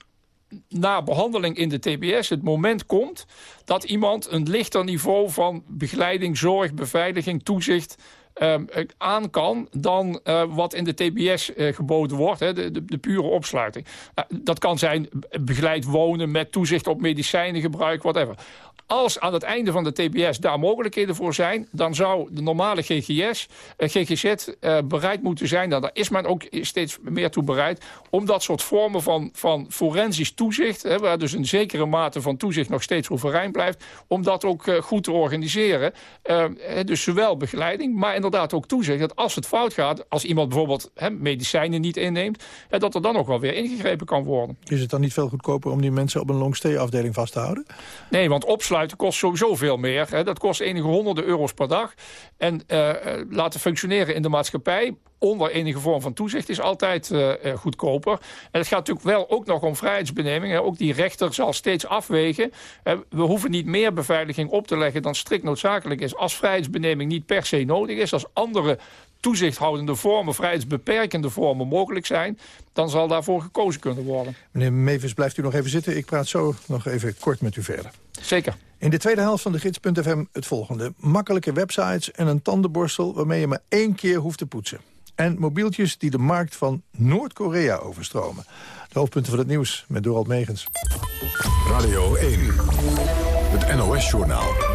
na behandeling in de TBS het moment komt... dat iemand een lichter niveau van begeleiding, zorg, beveiliging, toezicht... Um, aan kan dan uh, wat in de TBS uh, geboden wordt, hè, de, de, de, pure opsluiting. Uh, dat kan zijn begeleid wonen met toezicht op medicijnengebruik, whatever. Als aan het einde van de TBS daar mogelijkheden voor zijn... dan zou de normale GGS, eh, GGZ eh, bereid moeten zijn... Nou, daar is men ook steeds meer toe bereid... om dat soort vormen van, van forensisch toezicht... Hè, waar dus een zekere mate van toezicht nog steeds overeind blijft... om dat ook eh, goed te organiseren. Dus zowel begeleiding, maar inderdaad ook toezicht... dat als het fout gaat, als iemand bijvoorbeeld hè, medicijnen niet inneemt... dat er dan ook wel weer ingegrepen kan worden. Is het dan niet veel goedkoper om die mensen op een longstay-afdeling vast te houden? Nee, want opsluiten kost sowieso veel meer. Hè. Dat kost enige honderden euro's per dag. En eh, eh, laten functioneren in de maatschappij onder enige vorm van toezicht is altijd eh, goedkoper. En het gaat natuurlijk wel ook nog om vrijheidsbeneming. Hè. Ook die rechter zal steeds afwegen. We hoeven niet meer beveiliging op te leggen dan strikt noodzakelijk is. Als vrijheidsbeneming niet per se nodig is, als andere toezichthoudende vormen, vrijheidsbeperkende vormen mogelijk zijn, dan zal daarvoor gekozen kunnen worden. Meneer Mevis, blijft u nog even zitten. Ik praat zo nog even kort met u verder. Zeker. In de tweede helft van de gids.fm het volgende. Makkelijke websites en een tandenborstel waarmee je maar één keer hoeft te poetsen. En mobieltjes die de markt van Noord-Korea overstromen. De hoofdpunten van het nieuws met Dorald Megens. Radio 1, het NOS-journaal.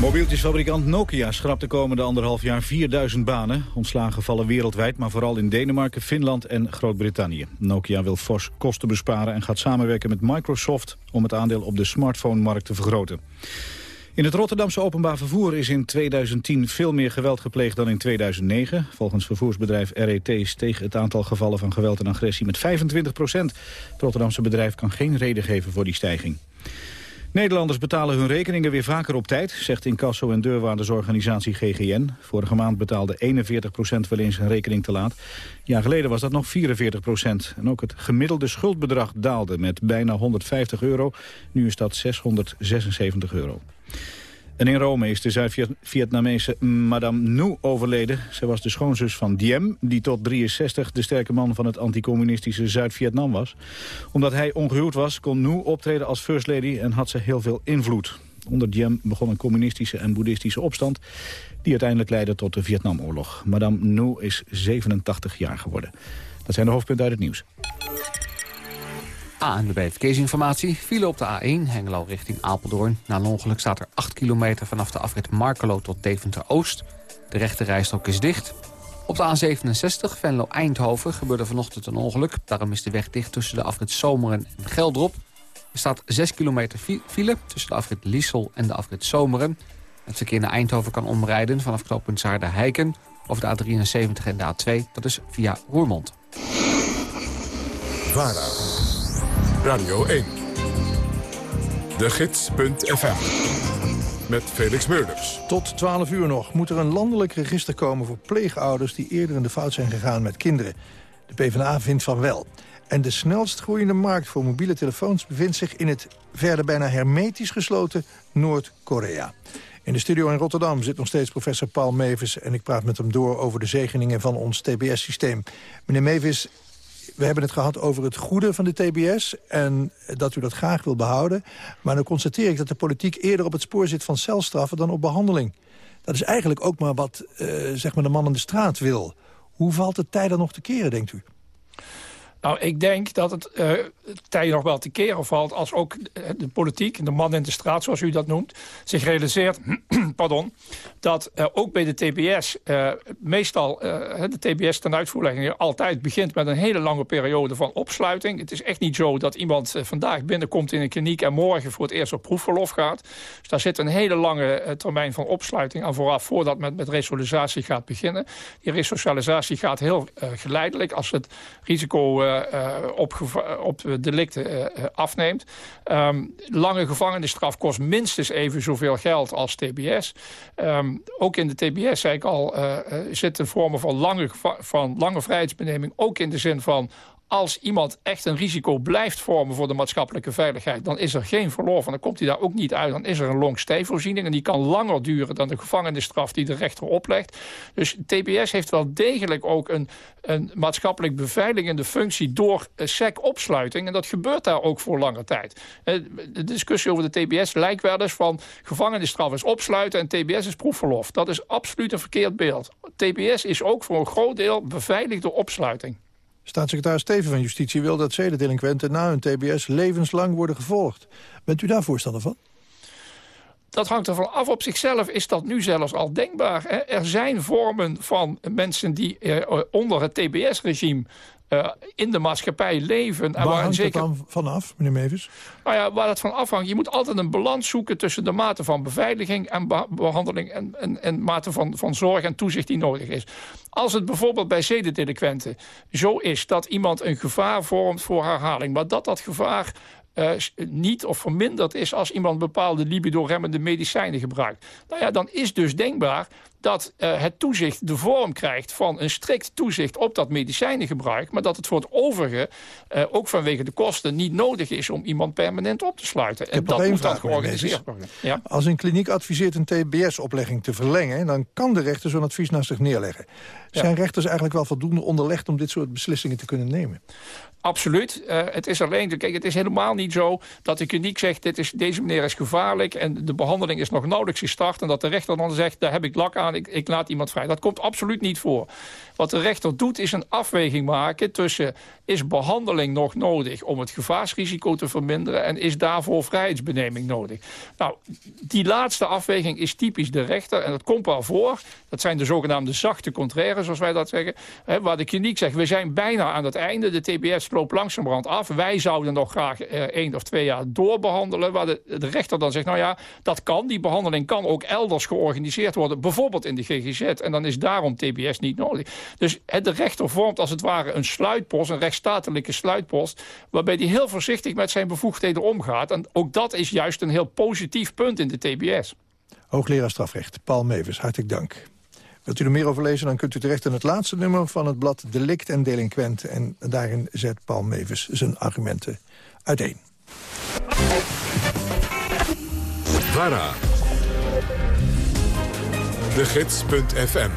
Mobieltjesfabrikant Nokia schrapt de komende anderhalf jaar 4000 banen. Ontslagen vallen wereldwijd, maar vooral in Denemarken, Finland en Groot-Brittannië. Nokia wil fors kosten besparen en gaat samenwerken met Microsoft... om het aandeel op de smartphone-markt te vergroten. In het Rotterdamse openbaar vervoer is in 2010 veel meer geweld gepleegd dan in 2009. Volgens vervoersbedrijf RET steeg het aantal gevallen van geweld en agressie met 25 procent. Het Rotterdamse bedrijf kan geen reden geven voor die stijging. Nederlanders betalen hun rekeningen weer vaker op tijd, zegt incasso- en deurwaardersorganisatie GGN. Vorige maand betaalde 41 procent wel eens een rekening te laat. Een jaar geleden was dat nog 44 procent. En ook het gemiddelde schuldbedrag daalde met bijna 150 euro. Nu is dat 676 euro. En in Rome is de Zuid-Vietnamese Madame Nu overleden. Zij was de schoonzus van Diem, die tot 63 de sterke man van het anticommunistische Zuid-Vietnam was. Omdat hij ongehuwd was, kon Nu optreden als first lady en had ze heel veel invloed. Onder Diem begon een communistische en boeddhistische opstand... die uiteindelijk leidde tot de Vietnamoorlog. Madame Nu is 87 jaar geworden. Dat zijn de hoofdpunten uit het nieuws. ANWB Verkeersinformatie. File op de A1, Hengelo richting Apeldoorn. Na een ongeluk staat er 8 kilometer vanaf de afrit Markelo tot Deventer-Oost. De rechte rijstrook is dicht. Op de A67, Venlo-Eindhoven, gebeurde vanochtend een ongeluk. Daarom is de weg dicht tussen de afrit Zomeren en Geldrop. Er staat 6 kilometer fi- file tussen de afrit Liesel en de afrit Zomeren. Het verkeer naar Eindhoven kan omrijden vanaf knooppunt Zaarden-Heiken... over de A73 en de A2, dat is via Roermond. VARA, Radio 1, de gids.fm, met Felix Meurders. Tot 12 uur nog moet er een landelijk register komen voor pleegouders... die eerder in de fout zijn gegaan met kinderen. De PvdA vindt van wel. En de snelst groeiende markt voor mobiele telefoons... bevindt zich in het verder bijna hermetisch gesloten Noord-Korea. In de studio in Rotterdam zit nog steeds professor Paul Mevis... en ik praat met hem door over de zegeningen van ons TBS-systeem. Meneer Mevis, we hebben het gehad over het goede van de TBS... en dat u dat graag wil behouden. Maar dan constateer ik dat de politiek eerder op het spoor zit van celstraffen... dan op behandeling. Dat is eigenlijk ook maar wat eh, zeg maar de man in de straat wil. Hoe valt het tijden nog te keren, denkt u? Nou, ik denk dat het uh, tij nog wel te keren valt... als ook de politiek, de man in de straat, zoals u dat noemt... zich realiseert pardon, dat uh, ook bij de TBS... Uh, meestal de TBS ten uitvoerlegging altijd begint... met een hele lange periode van opsluiting. Het is echt niet zo dat iemand vandaag binnenkomt in een kliniek... en morgen voor het eerst op proefverlof gaat. Dus daar zit een hele lange termijn van opsluiting aan vooraf... voordat men met resocialisatie gaat beginnen. Die resocialisatie gaat heel geleidelijk. Als het risico op, op delicten uh, afneemt. Um, lange gevangenisstraf kost minstens even zoveel geld als TBS. Um, ook in de TBS, zei ik al, zitten vormen van lange, van lange vrijheidsbeneming... ook in de zin van als iemand echt een risico blijft vormen voor de maatschappelijke veiligheid... dan is er geen verlof en dan komt hij daar ook niet uit. Dan is er een long-stay-voorziening en die kan langer duren... dan de gevangenisstraf die de rechter oplegt. Dus TBS heeft wel degelijk ook een, een maatschappelijk beveiligende functie... door SEC-opsluiting en dat gebeurt daar ook voor lange tijd. De discussie over de TBS lijkt wel eens van... gevangenisstraf is opsluiten en TBS is proefverlof. Dat is absoluut een verkeerd beeld. TBS is ook voor een groot deel beveiligde opsluiting. Staatssecretaris Steven van Justitie wil dat zedendelinquenten na hun tbs levenslang worden gevolgd. Bent u daar voorstander van? Dat hangt ervan af. Op zichzelf is dat nu zelfs al denkbaar. Er zijn vormen van mensen die eh, onder het TBS-regime eh, in de maatschappij leven. en Waar hangt zeker... het dan vanaf, meneer Mevers? Nou ja, waar dat van afhangt. Je moet altijd een balans zoeken tussen de mate van beveiliging en be- behandeling en, en, en mate van, van zorg en toezicht die nodig is. Als het bijvoorbeeld bij zedendelinquenten zo is dat iemand een gevaar vormt voor herhaling, maar dat dat gevaar eh, niet of verminderd is als iemand bepaalde libido-remmende medicijnen gebruikt. Nou ja, dan is dus denkbaar dat eh, het toezicht de vorm krijgt van een strikt toezicht op dat medicijnengebruik, maar dat het voor het overige, eh, ook vanwege de kosten, niet nodig is om iemand permanent op te sluiten. En dat moet dan georganiseerd worden. Ja. Als een kliniek adviseert een TBS-oplegging te verlengen... dan kan de rechter zo'n advies naast zich neerleggen. Zijn rechters eigenlijk wel voldoende onderlegd om dit soort beslissingen te kunnen nemen? Absoluut. Eh, het is alleen, kijk, het is helemaal niet zo dat de kliniek zegt... Dit is, deze meneer is gevaarlijk en de behandeling is nog nauwelijks gestart... en dat de rechter dan zegt, daar heb ik lak aan, ik, ik laat iemand vrij. Dat komt absoluut niet voor. Wat de rechter doet is een afweging maken tussen... is behandeling nog nodig om het gevaarsrisico te verminderen... en is daarvoor vrijheidsbeneming nodig? Nou, die laatste afweging is typisch de rechter en dat komt wel voor. Dat zijn de zogenaamde zachte contraires, zoals wij dat zeggen. Hè, waar de kliniek zegt, we zijn bijna aan het einde. De TBS loopt langzamerhand af. Wij zouden nog graag eh, één of twee jaar doorbehandelen. Waar de, rechter dan zegt, nou ja, dat kan. Die behandeling kan ook elders georganiseerd worden. Bijvoorbeeld in de GGZ. En dan is daarom TBS niet nodig. Dus de rechter vormt als het ware een sluitpost, een rechtsstatelijke sluitpost. Waarbij hij heel voorzichtig met zijn bevoegdheden omgaat. En ook dat is juist een heel positief punt in de TBS. Hoogleraar strafrecht, Paul Mevers, hartelijk dank. Wilt u er meer over lezen, dan kunt u terecht in het laatste nummer van het blad Delict en Delinquent. En daarin zet Paul Mevers zijn argumenten uiteen. VARA. De Gids.fm.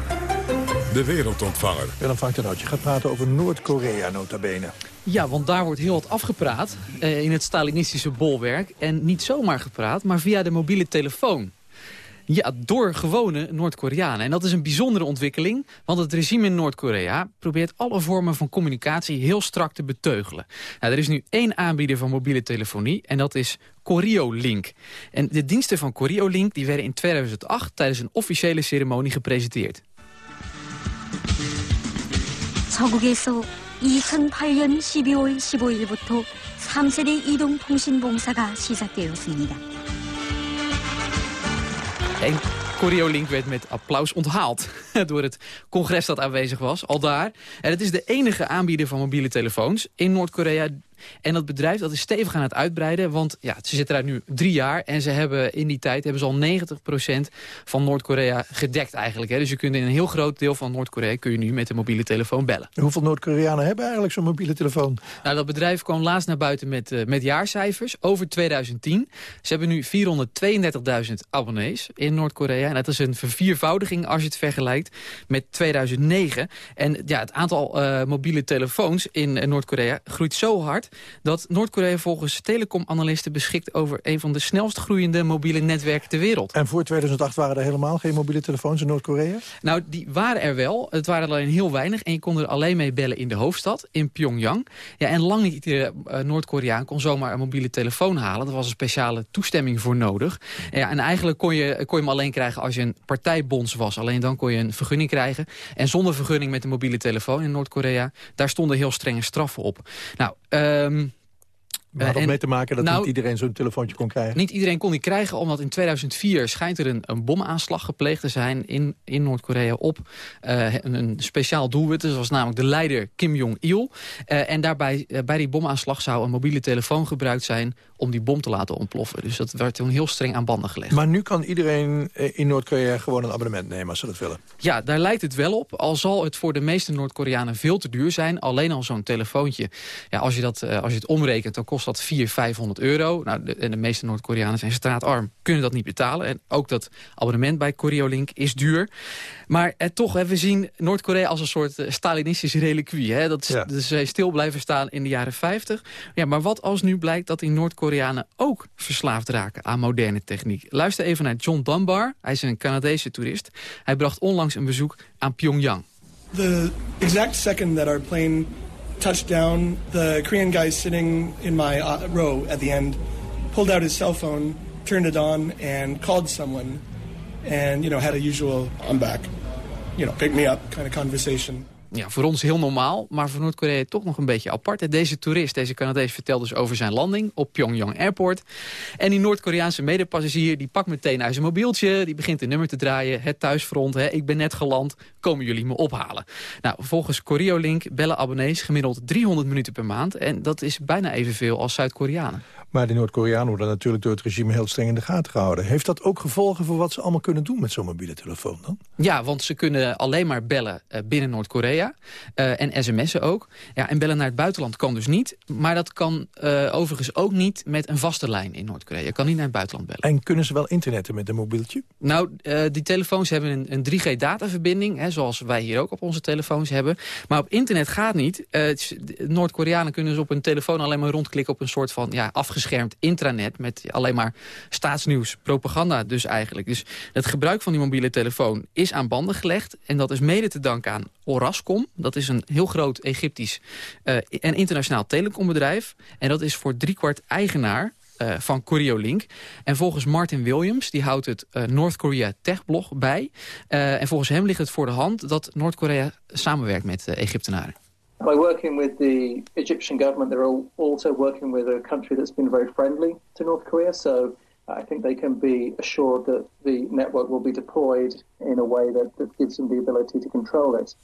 De wereldontvanger. Willem Frank Tenootje gaat praten over Noord-Korea, nota bene. Ja, want daar wordt heel wat afgepraat eh, in het Stalinistische bolwerk. En niet zomaar gepraat, maar via de mobiele telefoon. Ja, door gewone Noord-Koreanen. En dat is een bijzondere ontwikkeling, want het regime in Noord-Korea probeert alle vormen van communicatie heel strak te beteugelen. Nou, er is nu één aanbieder van mobiele telefonie en dat is Link. En de diensten van Link die werden in 2008 tijdens een officiële ceremonie gepresenteerd. 서국에서 2008년 12월 15일부터 3세대 이동통신봉사가 시작되었습니다. en Link werd met applaus onthaald door het congres dat aanwezig was, al daar. En het is de enige aanbieder van mobiele telefoons in Noord-Korea. En dat bedrijf dat is stevig aan het uitbreiden, want ja, ze zitten daar nu drie jaar. En ze hebben in die tijd hebben ze al 90% van Noord-Korea gedekt eigenlijk. Hè. Dus je kunt in een heel groot deel van Noord-Korea kun je nu met een mobiele telefoon bellen. Hoeveel Noord-Koreanen hebben eigenlijk zo'n mobiele telefoon? Nou, dat bedrijf kwam laatst naar buiten met, eh, met jaarcijfers over 2010. Ze hebben nu 432.000 abonnees in Noord-Korea. En dat is een verviervoudiging als je het vergelijkt met 2009. En ja, het aantal eh, mobiele telefoons in eh, Noord-Korea groeit zo hard... dat Noord-Korea volgens telecomanalisten beschikt over... een van de snelst groeiende mobiele netwerken ter wereld. En voor 2008 waren er helemaal geen mobiele telefoons in Noord-Korea? Nou, die waren er wel. Het waren er alleen heel weinig. En je kon er alleen mee bellen in de hoofdstad, in Pyongyang. Ja, en lang niet iedere eh, Noord-Koreaan kon zomaar een mobiele telefoon halen. Er was een speciale toestemming voor nodig. Ja, en eigenlijk kon je, kon je hem alleen krijgen als je een partijbonds was. Alleen dan kon je een vergunning krijgen. En zonder vergunning met een mobiele telefoon in Noord-Korea... daar stonden heel strenge straffen op. Nou, ehm Maar had eh, dat en- mee te maken dat nou, niet iedereen zo'n telefoontje kon krijgen? niet iedereen kon die krijgen, omdat in 2004 schijnt er een, een bomaanslag gepleegd te zijn in, in Noord-Korea op eh, een, een speciaal doelwit. Dat was namelijk de leider Kim Jong-il. Eh, en daarbij, bij die bomaanslag zou een mobiele telefoon gebruikt zijn om die bom te laten ontploffen. Dus dat werd toen heel streng aan banden gelegd. Maar nu kan iedereen eh, in Noord-Korea gewoon een abonnement nemen als ze dat willen. Ja, daar lijkt het wel op. Al zal het voor de meeste Noord-Koreanen veel te duur zijn. Alleen al zo'n telefoontje. Ja, als, je dat, eh, als je het omrekent, dan kost dat 400, 500 euro. Nou, de, en de meeste Noord-Koreanen zijn straatarm, kunnen dat niet betalen. En ook dat abonnement bij Koreolink is duur. Maar eh, toch, hè, we zien Noord-Korea als een soort eh, Stalinistische reliquie. Hè? Dat, Ja. dat ze stil blijven staan in de jaren 50. Ja, maar wat als nu blijkt dat die Noord-Koreanen ook verslaafd raken aan moderne techniek? Luister even naar John Dunbar. Hij is een Canadese toerist. Hij bracht onlangs een bezoek aan Pyongyang. The exact second that our plane touched down, the Korean guy sitting in my uh, row at the end pulled out his cell phone, turned it on, and called someone, and you know had a usual "I'm back," you know, pick me up kind of conversation. Ja, voor ons heel normaal, maar voor Noord-Korea toch nog een beetje apart. Deze toerist, deze Canadees, vertelt dus over zijn landing op Pyongyang Airport. En die Noord-Koreaanse medepassagier die pakt meteen uit zijn mobieltje... die begint een nummer te draaien, het thuisfront, hè, ik ben net geland, komen jullie me ophalen? Nou, volgens Koreolink bellen abonnees gemiddeld 300 minuten per maand... en dat is bijna evenveel als Zuid-Koreanen. Maar die Noord-Koreanen worden natuurlijk door het regime heel streng in de gaten gehouden. Heeft dat ook gevolgen voor wat ze allemaal kunnen doen met zo'n mobiele telefoon dan? Ja, want ze kunnen alleen maar bellen eh, binnen Noord-Korea. Eh, en sms'en ook. Ja, en bellen naar het buitenland kan dus niet. Maar dat kan eh, overigens ook niet met een vaste lijn in Noord-Korea. Je kan niet naar het buitenland bellen. En kunnen ze wel internetten met een mobieltje? Nou, eh, die telefoons hebben een, een 3G-dataverbinding, hè, zoals wij hier ook op onze telefoons hebben. Maar op internet gaat niet. Noord-Koreanen kunnen dus op een telefoon alleen maar rondklikken op een soort van ja, afgeschermd intranet met alleen maar staatsnieuws, propaganda dus eigenlijk. Dus het gebruik van die mobiele telefoon is aan banden gelegd. En dat is mede te danken aan Orascom. Dat is een heel groot Egyptisch eh, en internationaal telecombedrijf. En dat is voor driekwart eigenaar eh, van Koreolink. En volgens Martin Williams, die houdt het eh, North Korea Tech Blog bij. En volgens hem ligt het voor de hand dat Noord-Korea samenwerkt met Egyptenaren. By working with the Egyptian government, they're also working with a country that's been very friendly to North Korea. So I think they can be assured that the network will be deployed in a way that, that gives them the ability to control it.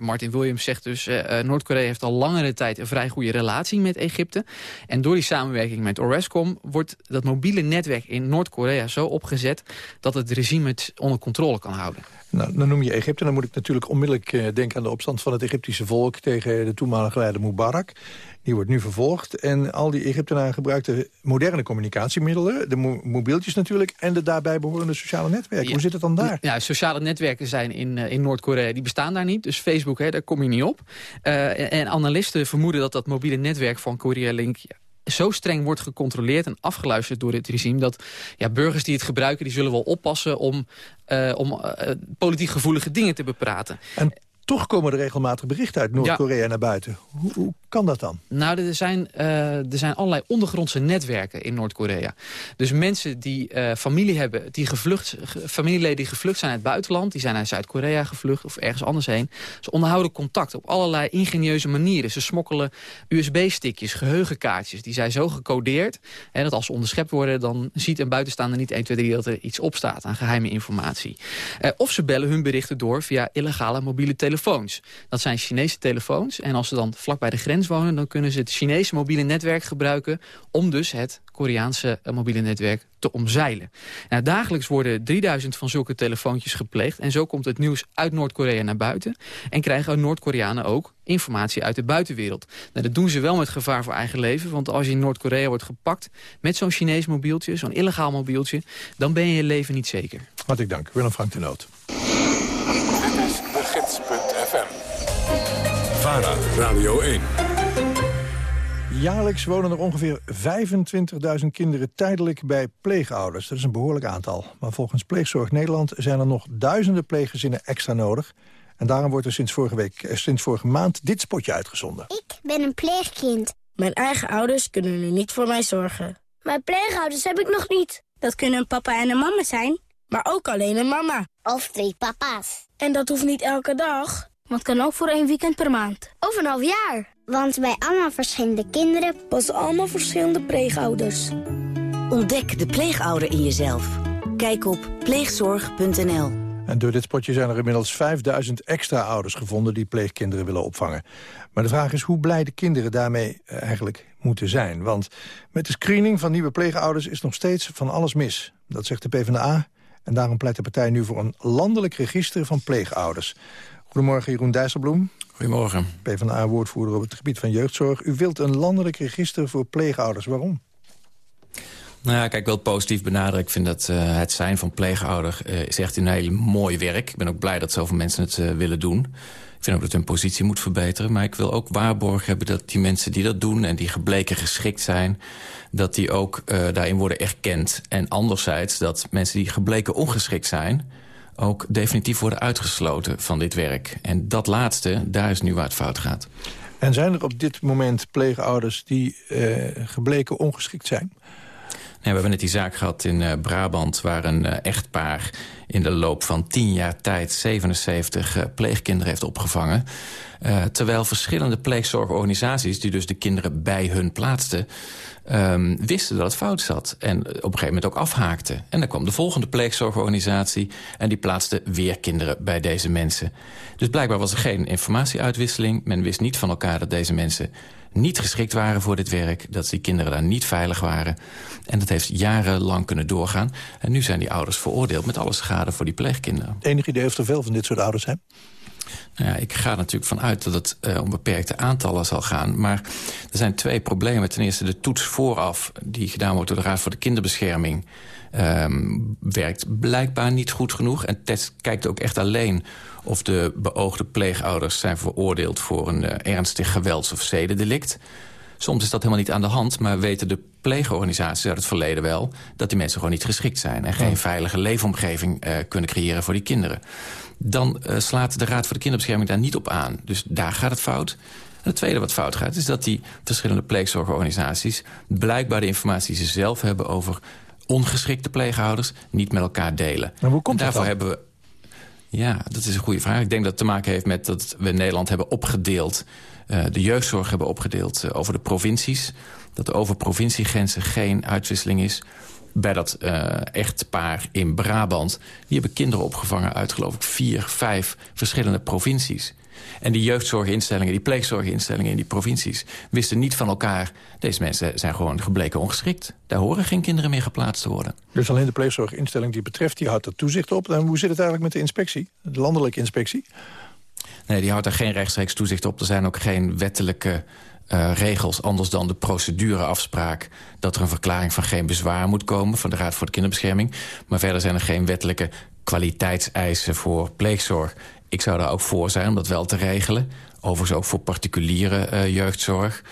Martin Williams zegt dus, eh, Noord-Korea heeft al langere tijd een vrij goede relatie met Egypte. En door die samenwerking met Orascom wordt dat mobiele netwerk in Noord-Korea zo opgezet dat het regime het onder controle kan houden. Nou, dan noem je Egypte. Dan moet ik natuurlijk onmiddellijk eh, denken aan de opstand van het Egyptische volk... tegen de toenmalige leider Mubarak. Die wordt nu vervolgd. En al die Egyptenaren gebruikten moderne communicatiemiddelen. De mo- mobieltjes natuurlijk. En de daarbij behorende sociale netwerken. Hoe zit het dan daar? Ja, sociale netwerken zijn in, eh, in Noord-Korea, die bestaan daar niet. Dus Facebook, hè, daar kom je niet op. Eh, en, en analisten vermoeden dat dat mobiele netwerk van Korea Link... ja, zo streng wordt gecontroleerd en afgeluisterd door het regime... dat ja, burgers die het gebruiken, die zullen wel oppassen... om, eh, om politiek gevoelige dingen te bepraten. En toch komen er regelmatig berichten uit Noord-Korea naar buiten. Hoe, hoe kan dat dan? Nou, er zijn, eh, er zijn allerlei ondergrondse netwerken in Noord-Korea. Dus mensen die eh, familie hebben, die gevlucht, ge- familieleden die gevlucht zijn uit het buitenland... die zijn naar Zuid-Korea gevlucht of ergens anders heen. Ze onderhouden contact op allerlei ingenieuze manieren. Ze smokkelen USB-stickjes, geheugenkaartjes. Die zijn zo gecodeerd hè, dat als ze onderschept worden... dan ziet een buitenstaander niet 1, 2, 3 dat er iets op staat aan geheime informatie. Eh, of ze bellen hun berichten door via illegale mobiele telefoons. Dat zijn Chinese telefoons. En als ze dan vlak bij de grens wonen... dan kunnen ze het Chinese mobiele netwerk gebruiken... om dus het Koreaanse eh, mobiele netwerk te omzeilen. Nou, dagelijks worden 3000 van zulke telefoontjes gepleegd. En zo komt het nieuws uit Noord-Korea naar buiten. En krijgen Noord-Koreanen ook informatie uit de buitenwereld. Nou, dat doen ze wel met gevaar voor eigen leven. Want als je in Noord-Korea wordt gepakt met zo'n Chinees mobieltje... zo'n illegaal mobieltje, dan ben je je leven niet zeker. Hartelijk dank. Willem Frank de Noot. VARA, Radio 1. Jaarlijks wonen er ongeveer 25.000 kinderen tijdelijk bij pleegouders. Dat is een behoorlijk aantal. Maar volgens Pleegzorg Nederland zijn er nog duizenden pleeggezinnen extra nodig. En daarom wordt er sinds vorige, week, eh, sinds vorige maand dit spotje uitgezonden. Ik ben een pleegkind. Mijn eigen ouders kunnen nu niet voor mij zorgen. Maar pleegouders heb ik nog niet. Dat kunnen een papa en een mama zijn, maar ook alleen een mama. Of twee papa's. En dat hoeft niet elke dag, want kan ook voor één weekend per maand. Of een half jaar. Want bij allemaal verschillende kinderen passen allemaal verschillende pleegouders. Ontdek de pleegouder in jezelf. Kijk op pleegzorg.nl. En door dit spotje zijn er inmiddels 5000 extra ouders gevonden... die pleegkinderen willen opvangen. Maar de vraag is hoe blij de kinderen daarmee eh, eigenlijk moeten zijn. Want met de screening van nieuwe pleegouders is nog steeds van alles mis. Dat zegt de PvdA. En daarom pleit de partij nu voor een landelijk register van pleegouders. Goedemorgen, Jeroen Dijsselbloem. Goedemorgen. PvdA-woordvoerder op het gebied van jeugdzorg. U wilt een landelijk register voor pleegouders. Waarom? Nou ja, kijk, het positief benaderen. Ik vind dat eh, het zijn van pleegouder eh, is echt een heel mooi werk. Ik ben ook blij dat zoveel mensen het eh, willen doen. Ik vind ook dat hun positie moet verbeteren. Maar ik wil ook waarborg hebben dat die mensen die dat doen... en die gebleken geschikt zijn, dat die ook daarin worden erkend. En anderzijds dat mensen die gebleken ongeschikt zijn... ook definitief worden uitgesloten van dit werk. En dat laatste, daar is nu waar het fout gaat. En zijn er op dit moment pleegouders die uh, gebleken ongeschikt zijn? we hebben net die zaak gehad in uh, Brabant... waar een uh, echtpaar in de loop van tien jaar tijd... 77 uh, pleegkinderen heeft opgevangen. terwijl verschillende pleegzorgorganisaties... die dus de kinderen bij hun plaatsten... Um, wisten dat het fout zat. En op een gegeven moment ook afhaakten. En dan kwam de volgende pleegzorgorganisatie... en die plaatste weer kinderen bij deze mensen. Dus blijkbaar was er geen informatieuitwisseling. Men wist niet van elkaar dat deze mensen niet geschikt waren voor dit werk. Dat die kinderen daar niet veilig waren. En dat heeft jarenlang kunnen doorgaan. En nu zijn die ouders veroordeeld met alle schade voor die pleegkinderen. Enig idee of er veel van dit soort ouders zijn? Nou ja, ik ga er natuurlijk vanuit dat het uh, om beperkte aantallen zal gaan. Maar er zijn twee problemen. Ten eerste de toets vooraf, die gedaan wordt door de Raad voor de Kinderbescherming... Um, werkt blijkbaar niet goed genoeg. En test kijkt ook echt alleen of de beoogde pleegouders zijn veroordeeld... voor een uh, ernstig gewelds- of zedendelict. Soms is dat helemaal niet aan de hand, maar weten de pleegorganisaties uit het verleden wel... dat die mensen gewoon niet geschikt zijn... en geen veilige leefomgeving uh, kunnen creëren voor die kinderen dan uh, slaat de Raad voor de Kinderbescherming daar niet op aan. Dus daar gaat het fout. En het tweede wat fout gaat, is dat die verschillende pleegzorgorganisaties... blijkbaar de informatie die ze zelf hebben over ongeschikte pleegouders... niet met elkaar delen. Maar hoe komt en daarvoor dat hebben we... Ja, dat is een goede vraag. Ik denk dat het te maken heeft met dat we Nederland hebben opgedeeld... Uh, de jeugdzorg hebben opgedeeld uh, over de provincies. Dat er over provinciegrenzen geen uitwisseling is bij dat uh, echtpaar in Brabant... die hebben kinderen opgevangen uit, geloof ik, vier, vijf verschillende provincies. En die jeugdzorginstellingen, die pleegzorginstellingen in die provincies... wisten niet van elkaar, deze mensen zijn gewoon gebleken ongeschikt. Daar horen geen kinderen meer geplaatst te worden. Dus alleen de pleegzorginstelling die betreft, die houdt er toezicht op. En hoe zit het eigenlijk met de inspectie, de landelijke inspectie? Nee, die houdt er geen rechtstreeks toezicht op. Er zijn ook geen wettelijke uh, regels anders dan de procedureafspraak... dat er een verklaring van geen bezwaar moet komen... van de Raad voor de Kinderbescherming. Maar verder zijn er geen wettelijke kwaliteitseisen voor pleegzorg. Ik zou daar ook voor zijn om dat wel te regelen. Overigens ook voor particuliere uh, jeugdzorg.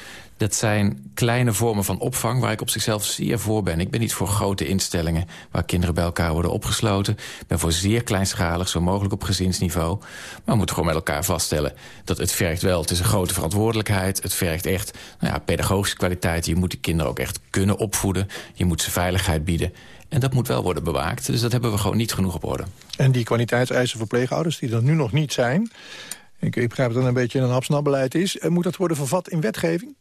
Dat zijn kleine vormen van opvang waar ik op zichzelf zeer voor ben. Ik ben niet voor grote instellingen waar kinderen bij elkaar worden opgesloten. Ik ben voor zeer kleinschalig, zo mogelijk op gezinsniveau. Maar we moeten gewoon met elkaar vaststellen dat het vergt wel. Het is een grote verantwoordelijkheid. Het vergt echt nou ja, pedagogische kwaliteit. Je moet die kinderen ook echt kunnen opvoeden. Je moet ze veiligheid bieden. En dat moet wel worden bewaakt. Dus dat hebben we gewoon niet genoeg op orde. En die kwaliteitseisen voor pleegouders die er nu nog niet zijn... ik, ik begrijp dat het een beetje een hapsnapbeleid is... moet dat worden vervat in wetgeving?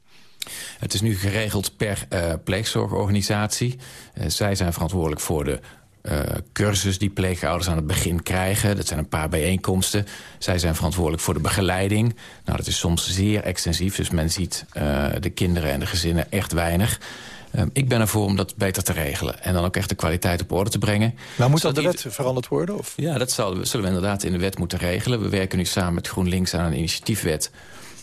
Het is nu geregeld per uh, pleegzorgorganisatie. Uh, zij zijn verantwoordelijk voor de uh, cursus die pleegouders aan het begin krijgen. Dat zijn een paar bijeenkomsten. Zij zijn verantwoordelijk voor de begeleiding. Nou, dat is soms zeer extensief, dus men ziet de kinderen en de gezinnen echt weinig. Um, ik ben ervoor om dat beter te regelen. En dan ook echt de kwaliteit op orde te brengen. Nou, moet dat de wet veranderd worden? Of? Ja, dat zullen we inderdaad in de wet moeten regelen. We werken nu samen met GroenLinks aan een initiatiefwet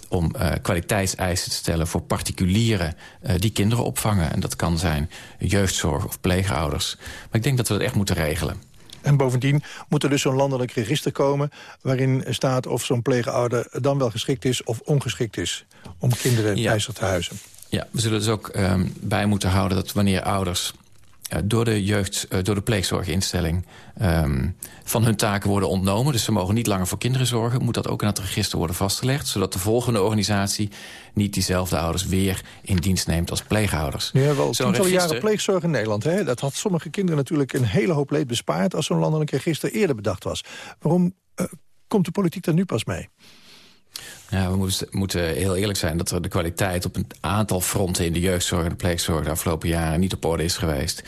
om uh, kwaliteitseisen te stellen voor particulieren uh, die kinderen opvangen. En dat kan zijn jeugdzorg of pleegouders. Maar ik denk dat we dat echt moeten regelen. En bovendien moet er dus zo'n landelijk register komen... waarin staat of zo'n pleegouder dan wel geschikt is of ongeschikt is... om kinderen ja. bij zich te huizen. Ja, we zullen dus ook um, bij moeten houden dat wanneer ouders door de jeugd, uh, door de pleegzorginstelling um, van hun taken worden ontnomen. Dus ze mogen niet langer voor kinderen zorgen. Moet dat ook in het register worden vastgelegd. Zodat de volgende organisatie niet diezelfde ouders weer in dienst neemt als pleegouders. Nu hebben we al tientallen jaren pleegzorg in Nederland. Hè? Dat had sommige kinderen natuurlijk een hele hoop leed bespaard... als zo'n landelijk register eerder bedacht was. Waarom uh, komt de politiek daar nu pas mee? Ja, we moeten heel eerlijk zijn dat de kwaliteit op een aantal fronten in de jeugdzorg en de pleegzorg de afgelopen jaren niet op orde is geweest.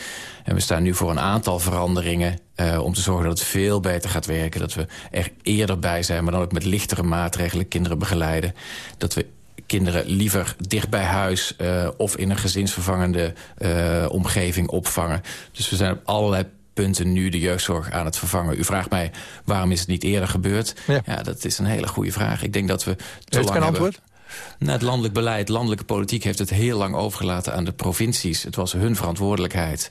En we staan nu voor een aantal veranderingen uh, om te zorgen dat het veel beter gaat werken. Dat we er eerder bij zijn, maar dan ook met lichtere maatregelen kinderen begeleiden. Dat we kinderen liever dicht bij huis uh, of in een gezinsvervangende uh, omgeving opvangen. Dus we zijn op allerlei punten nu de jeugdzorg aan het vervangen. U vraagt mij, waarom is het niet eerder gebeurd? Ja, ja dat is een hele goede vraag. Ik denk dat we te lang hebben... antwoord? Nou, het landelijk beleid, landelijke politiek heeft het heel lang overgelaten aan de provincies. Het was hun verantwoordelijkheid.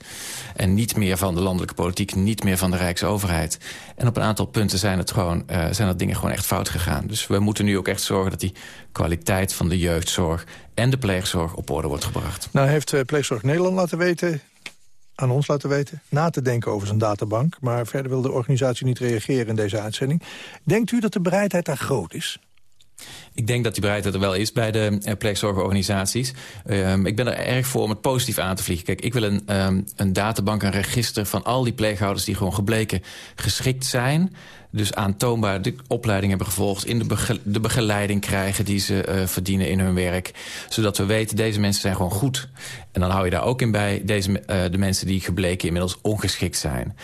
En niet meer van de landelijke politiek, niet meer van de Rijksoverheid. En op een aantal punten zijn, het gewoon, uh, zijn dat dingen gewoon echt fout gegaan. Dus we moeten nu ook echt zorgen dat die kwaliteit van de jeugdzorg en de pleegzorg op orde wordt gebracht. Nou heeft uh, Pleegzorg Nederland laten weten aan ons laten weten, na te denken over zijn databank. Maar verder wil de organisatie niet reageren in deze uitzending. Denkt u dat de bereidheid daar groot is? Ik denk dat die bereidheid er wel is bij de uh, pleegzorgorganisaties. Um, ik ben er erg voor om het positief aan te vliegen. Kijk, ik wil een, um, een databank, een register van al die pleeghouders... die gewoon gebleken geschikt zijn dus aantoonbaar de opleiding hebben gevolgd... in de, bege de begeleiding krijgen die ze uh, verdienen in hun werk. Zodat we weten, deze mensen zijn gewoon goed. En dan hou je daar ook in bij deze, uh, de mensen die gebleken inmiddels ongeschikt zijn.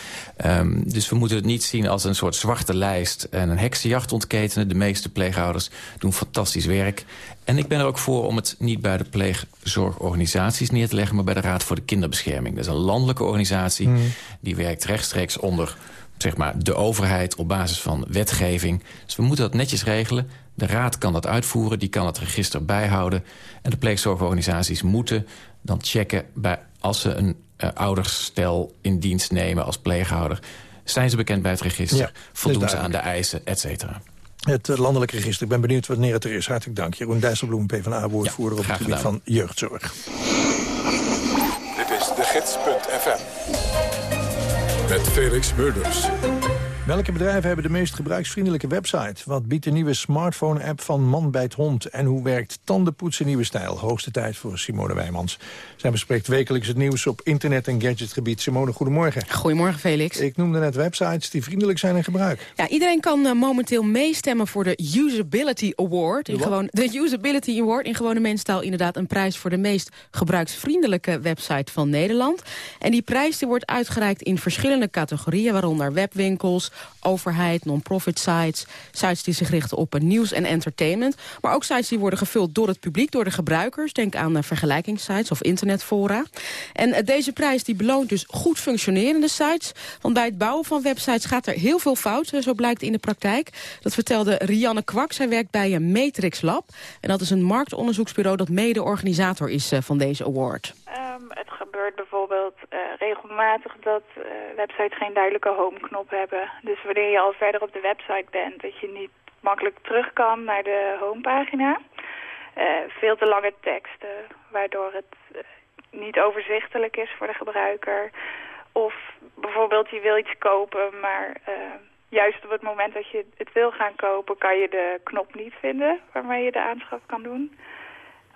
Um, dus we moeten het niet zien als een soort zwarte lijst... en een heksenjacht ontketenen. De meeste pleeghouders doen fantastisch werk. En ik ben er ook voor om het niet bij de pleegzorgorganisaties neer te leggen... maar bij de Raad voor de Kinderbescherming. Dat is een landelijke organisatie. Mm. Die werkt rechtstreeks onder zeg maar, de overheid op basis van wetgeving. Dus we moeten dat netjes regelen. De raad kan dat uitvoeren, die kan het register bijhouden. En de pleegzorgorganisaties moeten dan checken... Bij, als ze een uh, ouderstel in dienst nemen als pleeghouder... zijn ze bekend bij het register, ja, voldoen ze aan de eisen, et cetera. Het uh, landelijk register. Ik ben benieuwd wanneer het er is. Hartelijk dank. Jeroen Dijsselbloem, PvdA-woordvoerder ja, op het gebied gedaan. van jeugdzorg. Dit is de gids.fm met Felix Murders. Welke bedrijven hebben de meest gebruiksvriendelijke website? Wat biedt de nieuwe smartphone-app van Man bij het Hond? En hoe werkt tandenpoetsen nieuwe stijl? Hoogste tijd voor Simone Wijmans. Zij bespreekt wekelijks het nieuws op internet- en gadgetgebied. Simone, goedemorgen. Goedemorgen, Felix. Ik noemde net websites die vriendelijk zijn in gebruik. Ja, iedereen kan uh, momenteel meestemmen voor de Usability Award. In gewoon, de Usability Award in gewone menstaal inderdaad een prijs voor de meest gebruiksvriendelijke website van Nederland. En die prijs die wordt uitgereikt in verschillende categorieën, waaronder webwinkels, overheid, non-profit sites... sites die zich richten op nieuws en entertainment... maar ook sites die worden gevuld door het publiek, door de gebruikers. Denk aan uh, vergelijkingssites of internetfora. En uh, deze prijs die beloont dus goed functionerende sites. Want bij het bouwen van websites gaat er heel veel fout, uh, zo blijkt in de praktijk. Dat vertelde Rianne Kwak. Zij werkt bij een Matrix Lab. En dat is een marktonderzoeksbureau dat mede-organisator is van deze award. Um, het gebeurt bijvoorbeeld regelmatig dat uh, websites geen duidelijke home-knop hebben. Dus wanneer je al verder op de website bent, dat je niet makkelijk terug kan naar de homepagina. Uh, veel te lange teksten, waardoor het niet overzichtelijk is voor de gebruiker. Of bijvoorbeeld je wil iets kopen, maar juist op het moment dat je het wil gaan kopen... kan je de knop niet vinden waarmee je de aanschaf kan doen.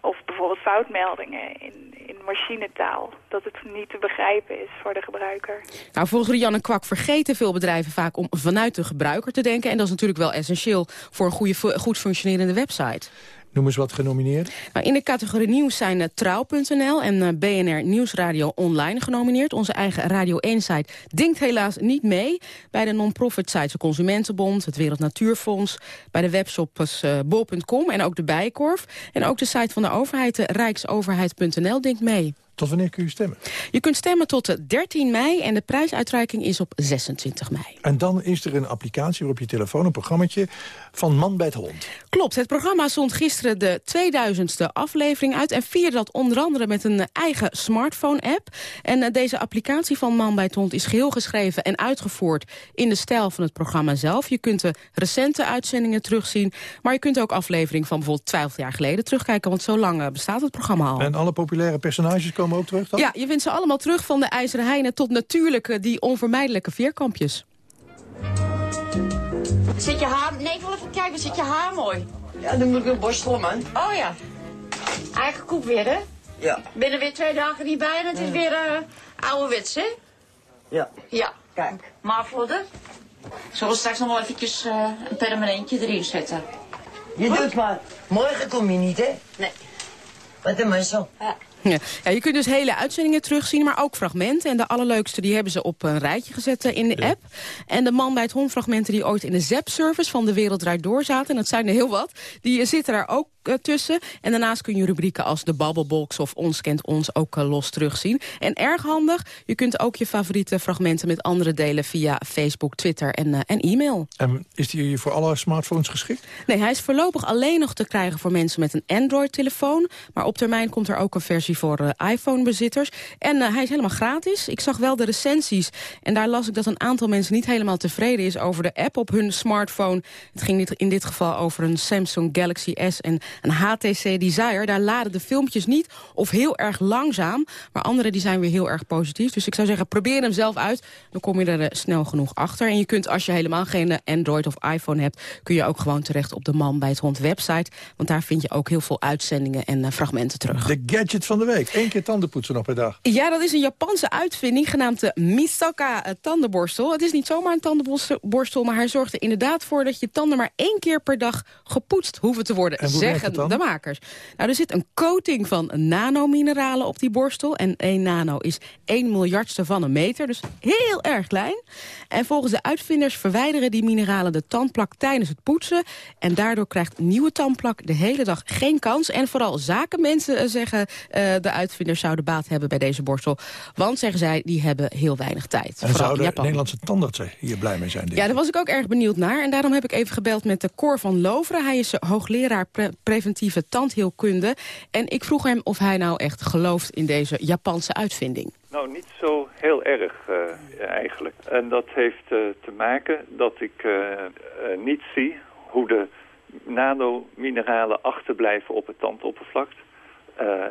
Of bijvoorbeeld foutmeldingen in, in machinetaal. Dat het niet te begrijpen is voor de gebruiker. Nou, volgens Rianne Kwak vergeten veel bedrijven vaak om vanuit de gebruiker te denken. En dat is natuurlijk wel essentieel voor een goede, goed functionerende website. Noem eens wat genomineerd. Nou, in de categorie nieuws zijn uh, Trouw.nl en uh, BNR Nieuwsradio Online genomineerd. Onze eigen Radio 1-site dinkt helaas niet mee. Bij de non-profit sites de Consumentenbond, het Wereld Natuurfonds... bij de webshops uh, bol.com en ook de Bijenkorf. En ook de site van de overheid, de rijksoverheid.nl, dinkt mee. Tot wanneer kun je stemmen? Je kunt stemmen tot 13 mei en de prijsuitreiking is op 26 mei. En dan is er een applicatie waarop je telefoon een programmaatje van Man bij het Hond. Klopt, het programma zond gisteren de 2000ste aflevering uit... en vierde dat onder andere met een eigen smartphone-app. En uh, deze applicatie van Man bij het Hond is geheel geschreven en uitgevoerd... in de stijl van het programma zelf. Je kunt de recente uitzendingen terugzien... maar je kunt ook aflevering van bijvoorbeeld 12 jaar geleden terugkijken... want zo lang uh, bestaat het programma al. En alle populaire personages komen ook terug dan? Ja, je vindt ze allemaal terug van de IJzeren Heine tot natuurlijk uh, die onvermijdelijke veerkampjes. Zit je haar... Nee, ik wil even kijken. Zit je haar mooi? Ja, dan moet ik weer borstelen, man. Oh ja. Eigen koek weer, hè? Ja. Ben er weer twee dagen niet bij en het is weer uh, ouderwets, hè? Ja. Ja. Kijk. Maar voor de... Zullen we straks nog wel eventjes uh, een permanentje erin zetten? Je doet maar. Morgen kom je niet, hè? Nee. Wat een zo. Ja. Ja. ja. je kunt dus hele uitzendingen terugzien, maar ook fragmenten. En de allerleukste die hebben ze op een rijtje gezet in de ja. app. En de man bij het hond fragmenten die ooit in de ZAP-service van De Wereld Draait Door zaten... en dat zijn er heel wat, die zitten daar ook tussen. En daarnaast kun je rubrieken als de Babbelbox of Ons Kent Ons ook uh, los terugzien. En erg handig, je kunt ook je favoriete fragmenten met anderen delen... via Facebook, Twitter en, uh, en e-mail. En is die voor alle smartphones geschikt? Nee, hij is voorlopig alleen nog te krijgen voor mensen met een Android-telefoon. Maar op termijn komt er ook een versie voor uh, iPhone-bezitters. En uh, hij is helemaal gratis. Ik zag wel de recensies. En daar las ik dat een aantal mensen niet helemaal tevreden is... over de app op hun smartphone. Het ging in dit geval over een Samsung Galaxy S en een HTC Desire. Daar laden de filmpjes niet of heel erg langzaam. Maar andere die zijn weer heel erg positief. Dus ik zou zeggen, probeer hem zelf uit. Dan kom je er snel genoeg achter. En je kunt, als je helemaal geen Android of iPhone hebt... kun je ook gewoon terecht op de Man bij het Hond website. Want daar vind je ook heel veel uitzendingen en uh, fragmenten terug. De gadget van de week. Eén keer tandenpoetsen nog per dag. Ja, dat is een Japanse uitvinding genaamd de Misaka tandenborstel. Het is niet zomaar een tandenborstel, maar hij zorgt er inderdaad voor... dat je tanden maar één keer per dag gepoetst hoeven te worden, zeggen de makers. Nou, er zit een coating van nanomineralen op die borstel. En één nano is 1 miljardste van een meter, dus heel erg klein. En volgens de uitvinders verwijderen die mineralen de tandplak tijdens het poetsen. En daardoor krijgt nieuwe tandplak de hele dag geen kans. En vooral zakenmensen uh, zeggen uh, de uitvinders zouden baat hebben bij deze borstel. Want, zeggen zij, die hebben heel weinig tijd. En zouden de Nederlandse tandartsen hier blij mee zijn? Ja, daar was ik ook erg benieuwd naar. En daarom heb ik even gebeld met de Cor van Loveren. Hij is hoogleraar pre preventieve tandheelkunde. En ik vroeg hem of hij nou echt gelooft in deze Japanse uitvinding. Nou, niet zo heel erg uh, eigenlijk. En dat heeft uh, te maken dat ik uh, niet zie hoe de nanomineralen achterblijven op het tandoppervlak.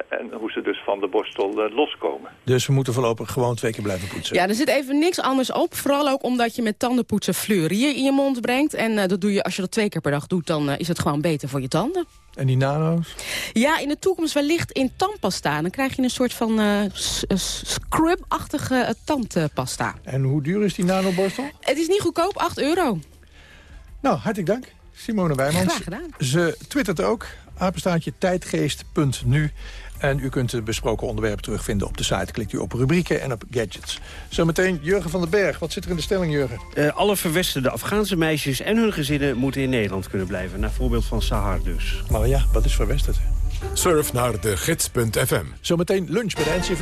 En hoe ze dus van de borstel loskomen. Dus we moeten voorlopig gewoon twee keer blijven poetsen? Ja, er zit even niks anders op. Vooral ook omdat je met tandenpoetsen fleurieën in je mond brengt. En dat doe je, als je dat twee keer per dag doet, dan is het gewoon beter voor je tanden. En die nano's? Ja, in de toekomst wellicht in tandpasta. Dan krijg je een soort van uh, scrub-achtige uh, tandpasta. En hoe duur is die nanoborstel? Het is niet goedkoop, 8 euro. Nou, hartelijk dank. Simone Wijmans. Graag gedaan. Ze twittert ook, apenstaartje tijdgeest.nu. En u kunt de besproken onderwerpen terugvinden op de site. Klikt u op rubrieken en op gadgets. Zometeen Jurgen van den Berg. Wat zit er in de stelling, Jurgen? Uh, alle verwesterde Afghaanse meisjes en hun gezinnen... moeten in Nederland kunnen blijven. Naar voorbeeld van Sahar dus. Maar ja, wat is verwesterd? Surf naar de gids.fm. Zometeen lunch bij de NCV.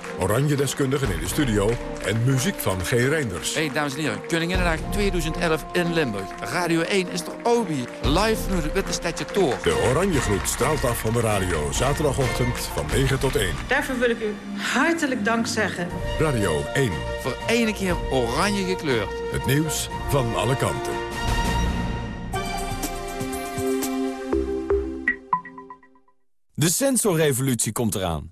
Oranje deskundigen in de studio en muziek van G. Reinders. Hey, dames en heren, Koninginnedag 2011 in Limburg. Radio 1 is toch Obi, live nu het Witte Stadje Tour. De Oranje Gloed straalt af van de radio, zaterdagochtend van 9 tot 1. Daarvoor wil ik u hartelijk dank zeggen. Radio 1. Voor ene keer oranje gekleurd. Het nieuws van alle kanten. De sensorrevolutie komt eraan.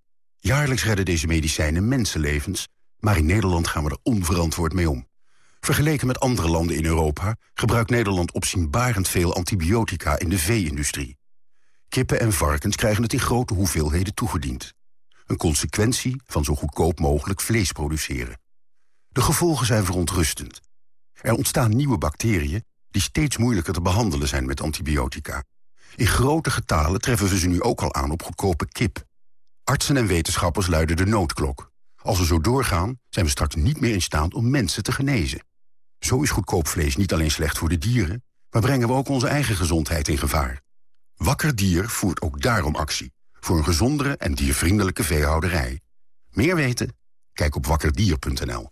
Jaarlijks redden deze medicijnen mensenlevens, maar in Nederland gaan we er onverantwoord mee om. Vergeleken met andere landen in Europa gebruikt Nederland opzienbarend veel antibiotica in de vee-industrie. Kippen en varkens krijgen het in grote hoeveelheden toegediend. Een consequentie van zo goedkoop mogelijk vlees produceren. De gevolgen zijn verontrustend. Er ontstaan nieuwe bacteriën die steeds moeilijker te behandelen zijn met antibiotica. In grote getalen treffen we ze nu ook al aan op goedkope kip. Artsen en wetenschappers luiden de noodklok. Als we zo doorgaan, zijn we straks niet meer in staat om mensen te genezen. Zo is goedkoop vlees niet alleen slecht voor de dieren... maar brengen we ook onze eigen gezondheid in gevaar. Wakker Dier voert ook daarom actie. Voor een gezondere en diervriendelijke veehouderij. Meer weten? Kijk op wakkerdier.nl.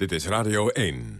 Dit is Radio 1.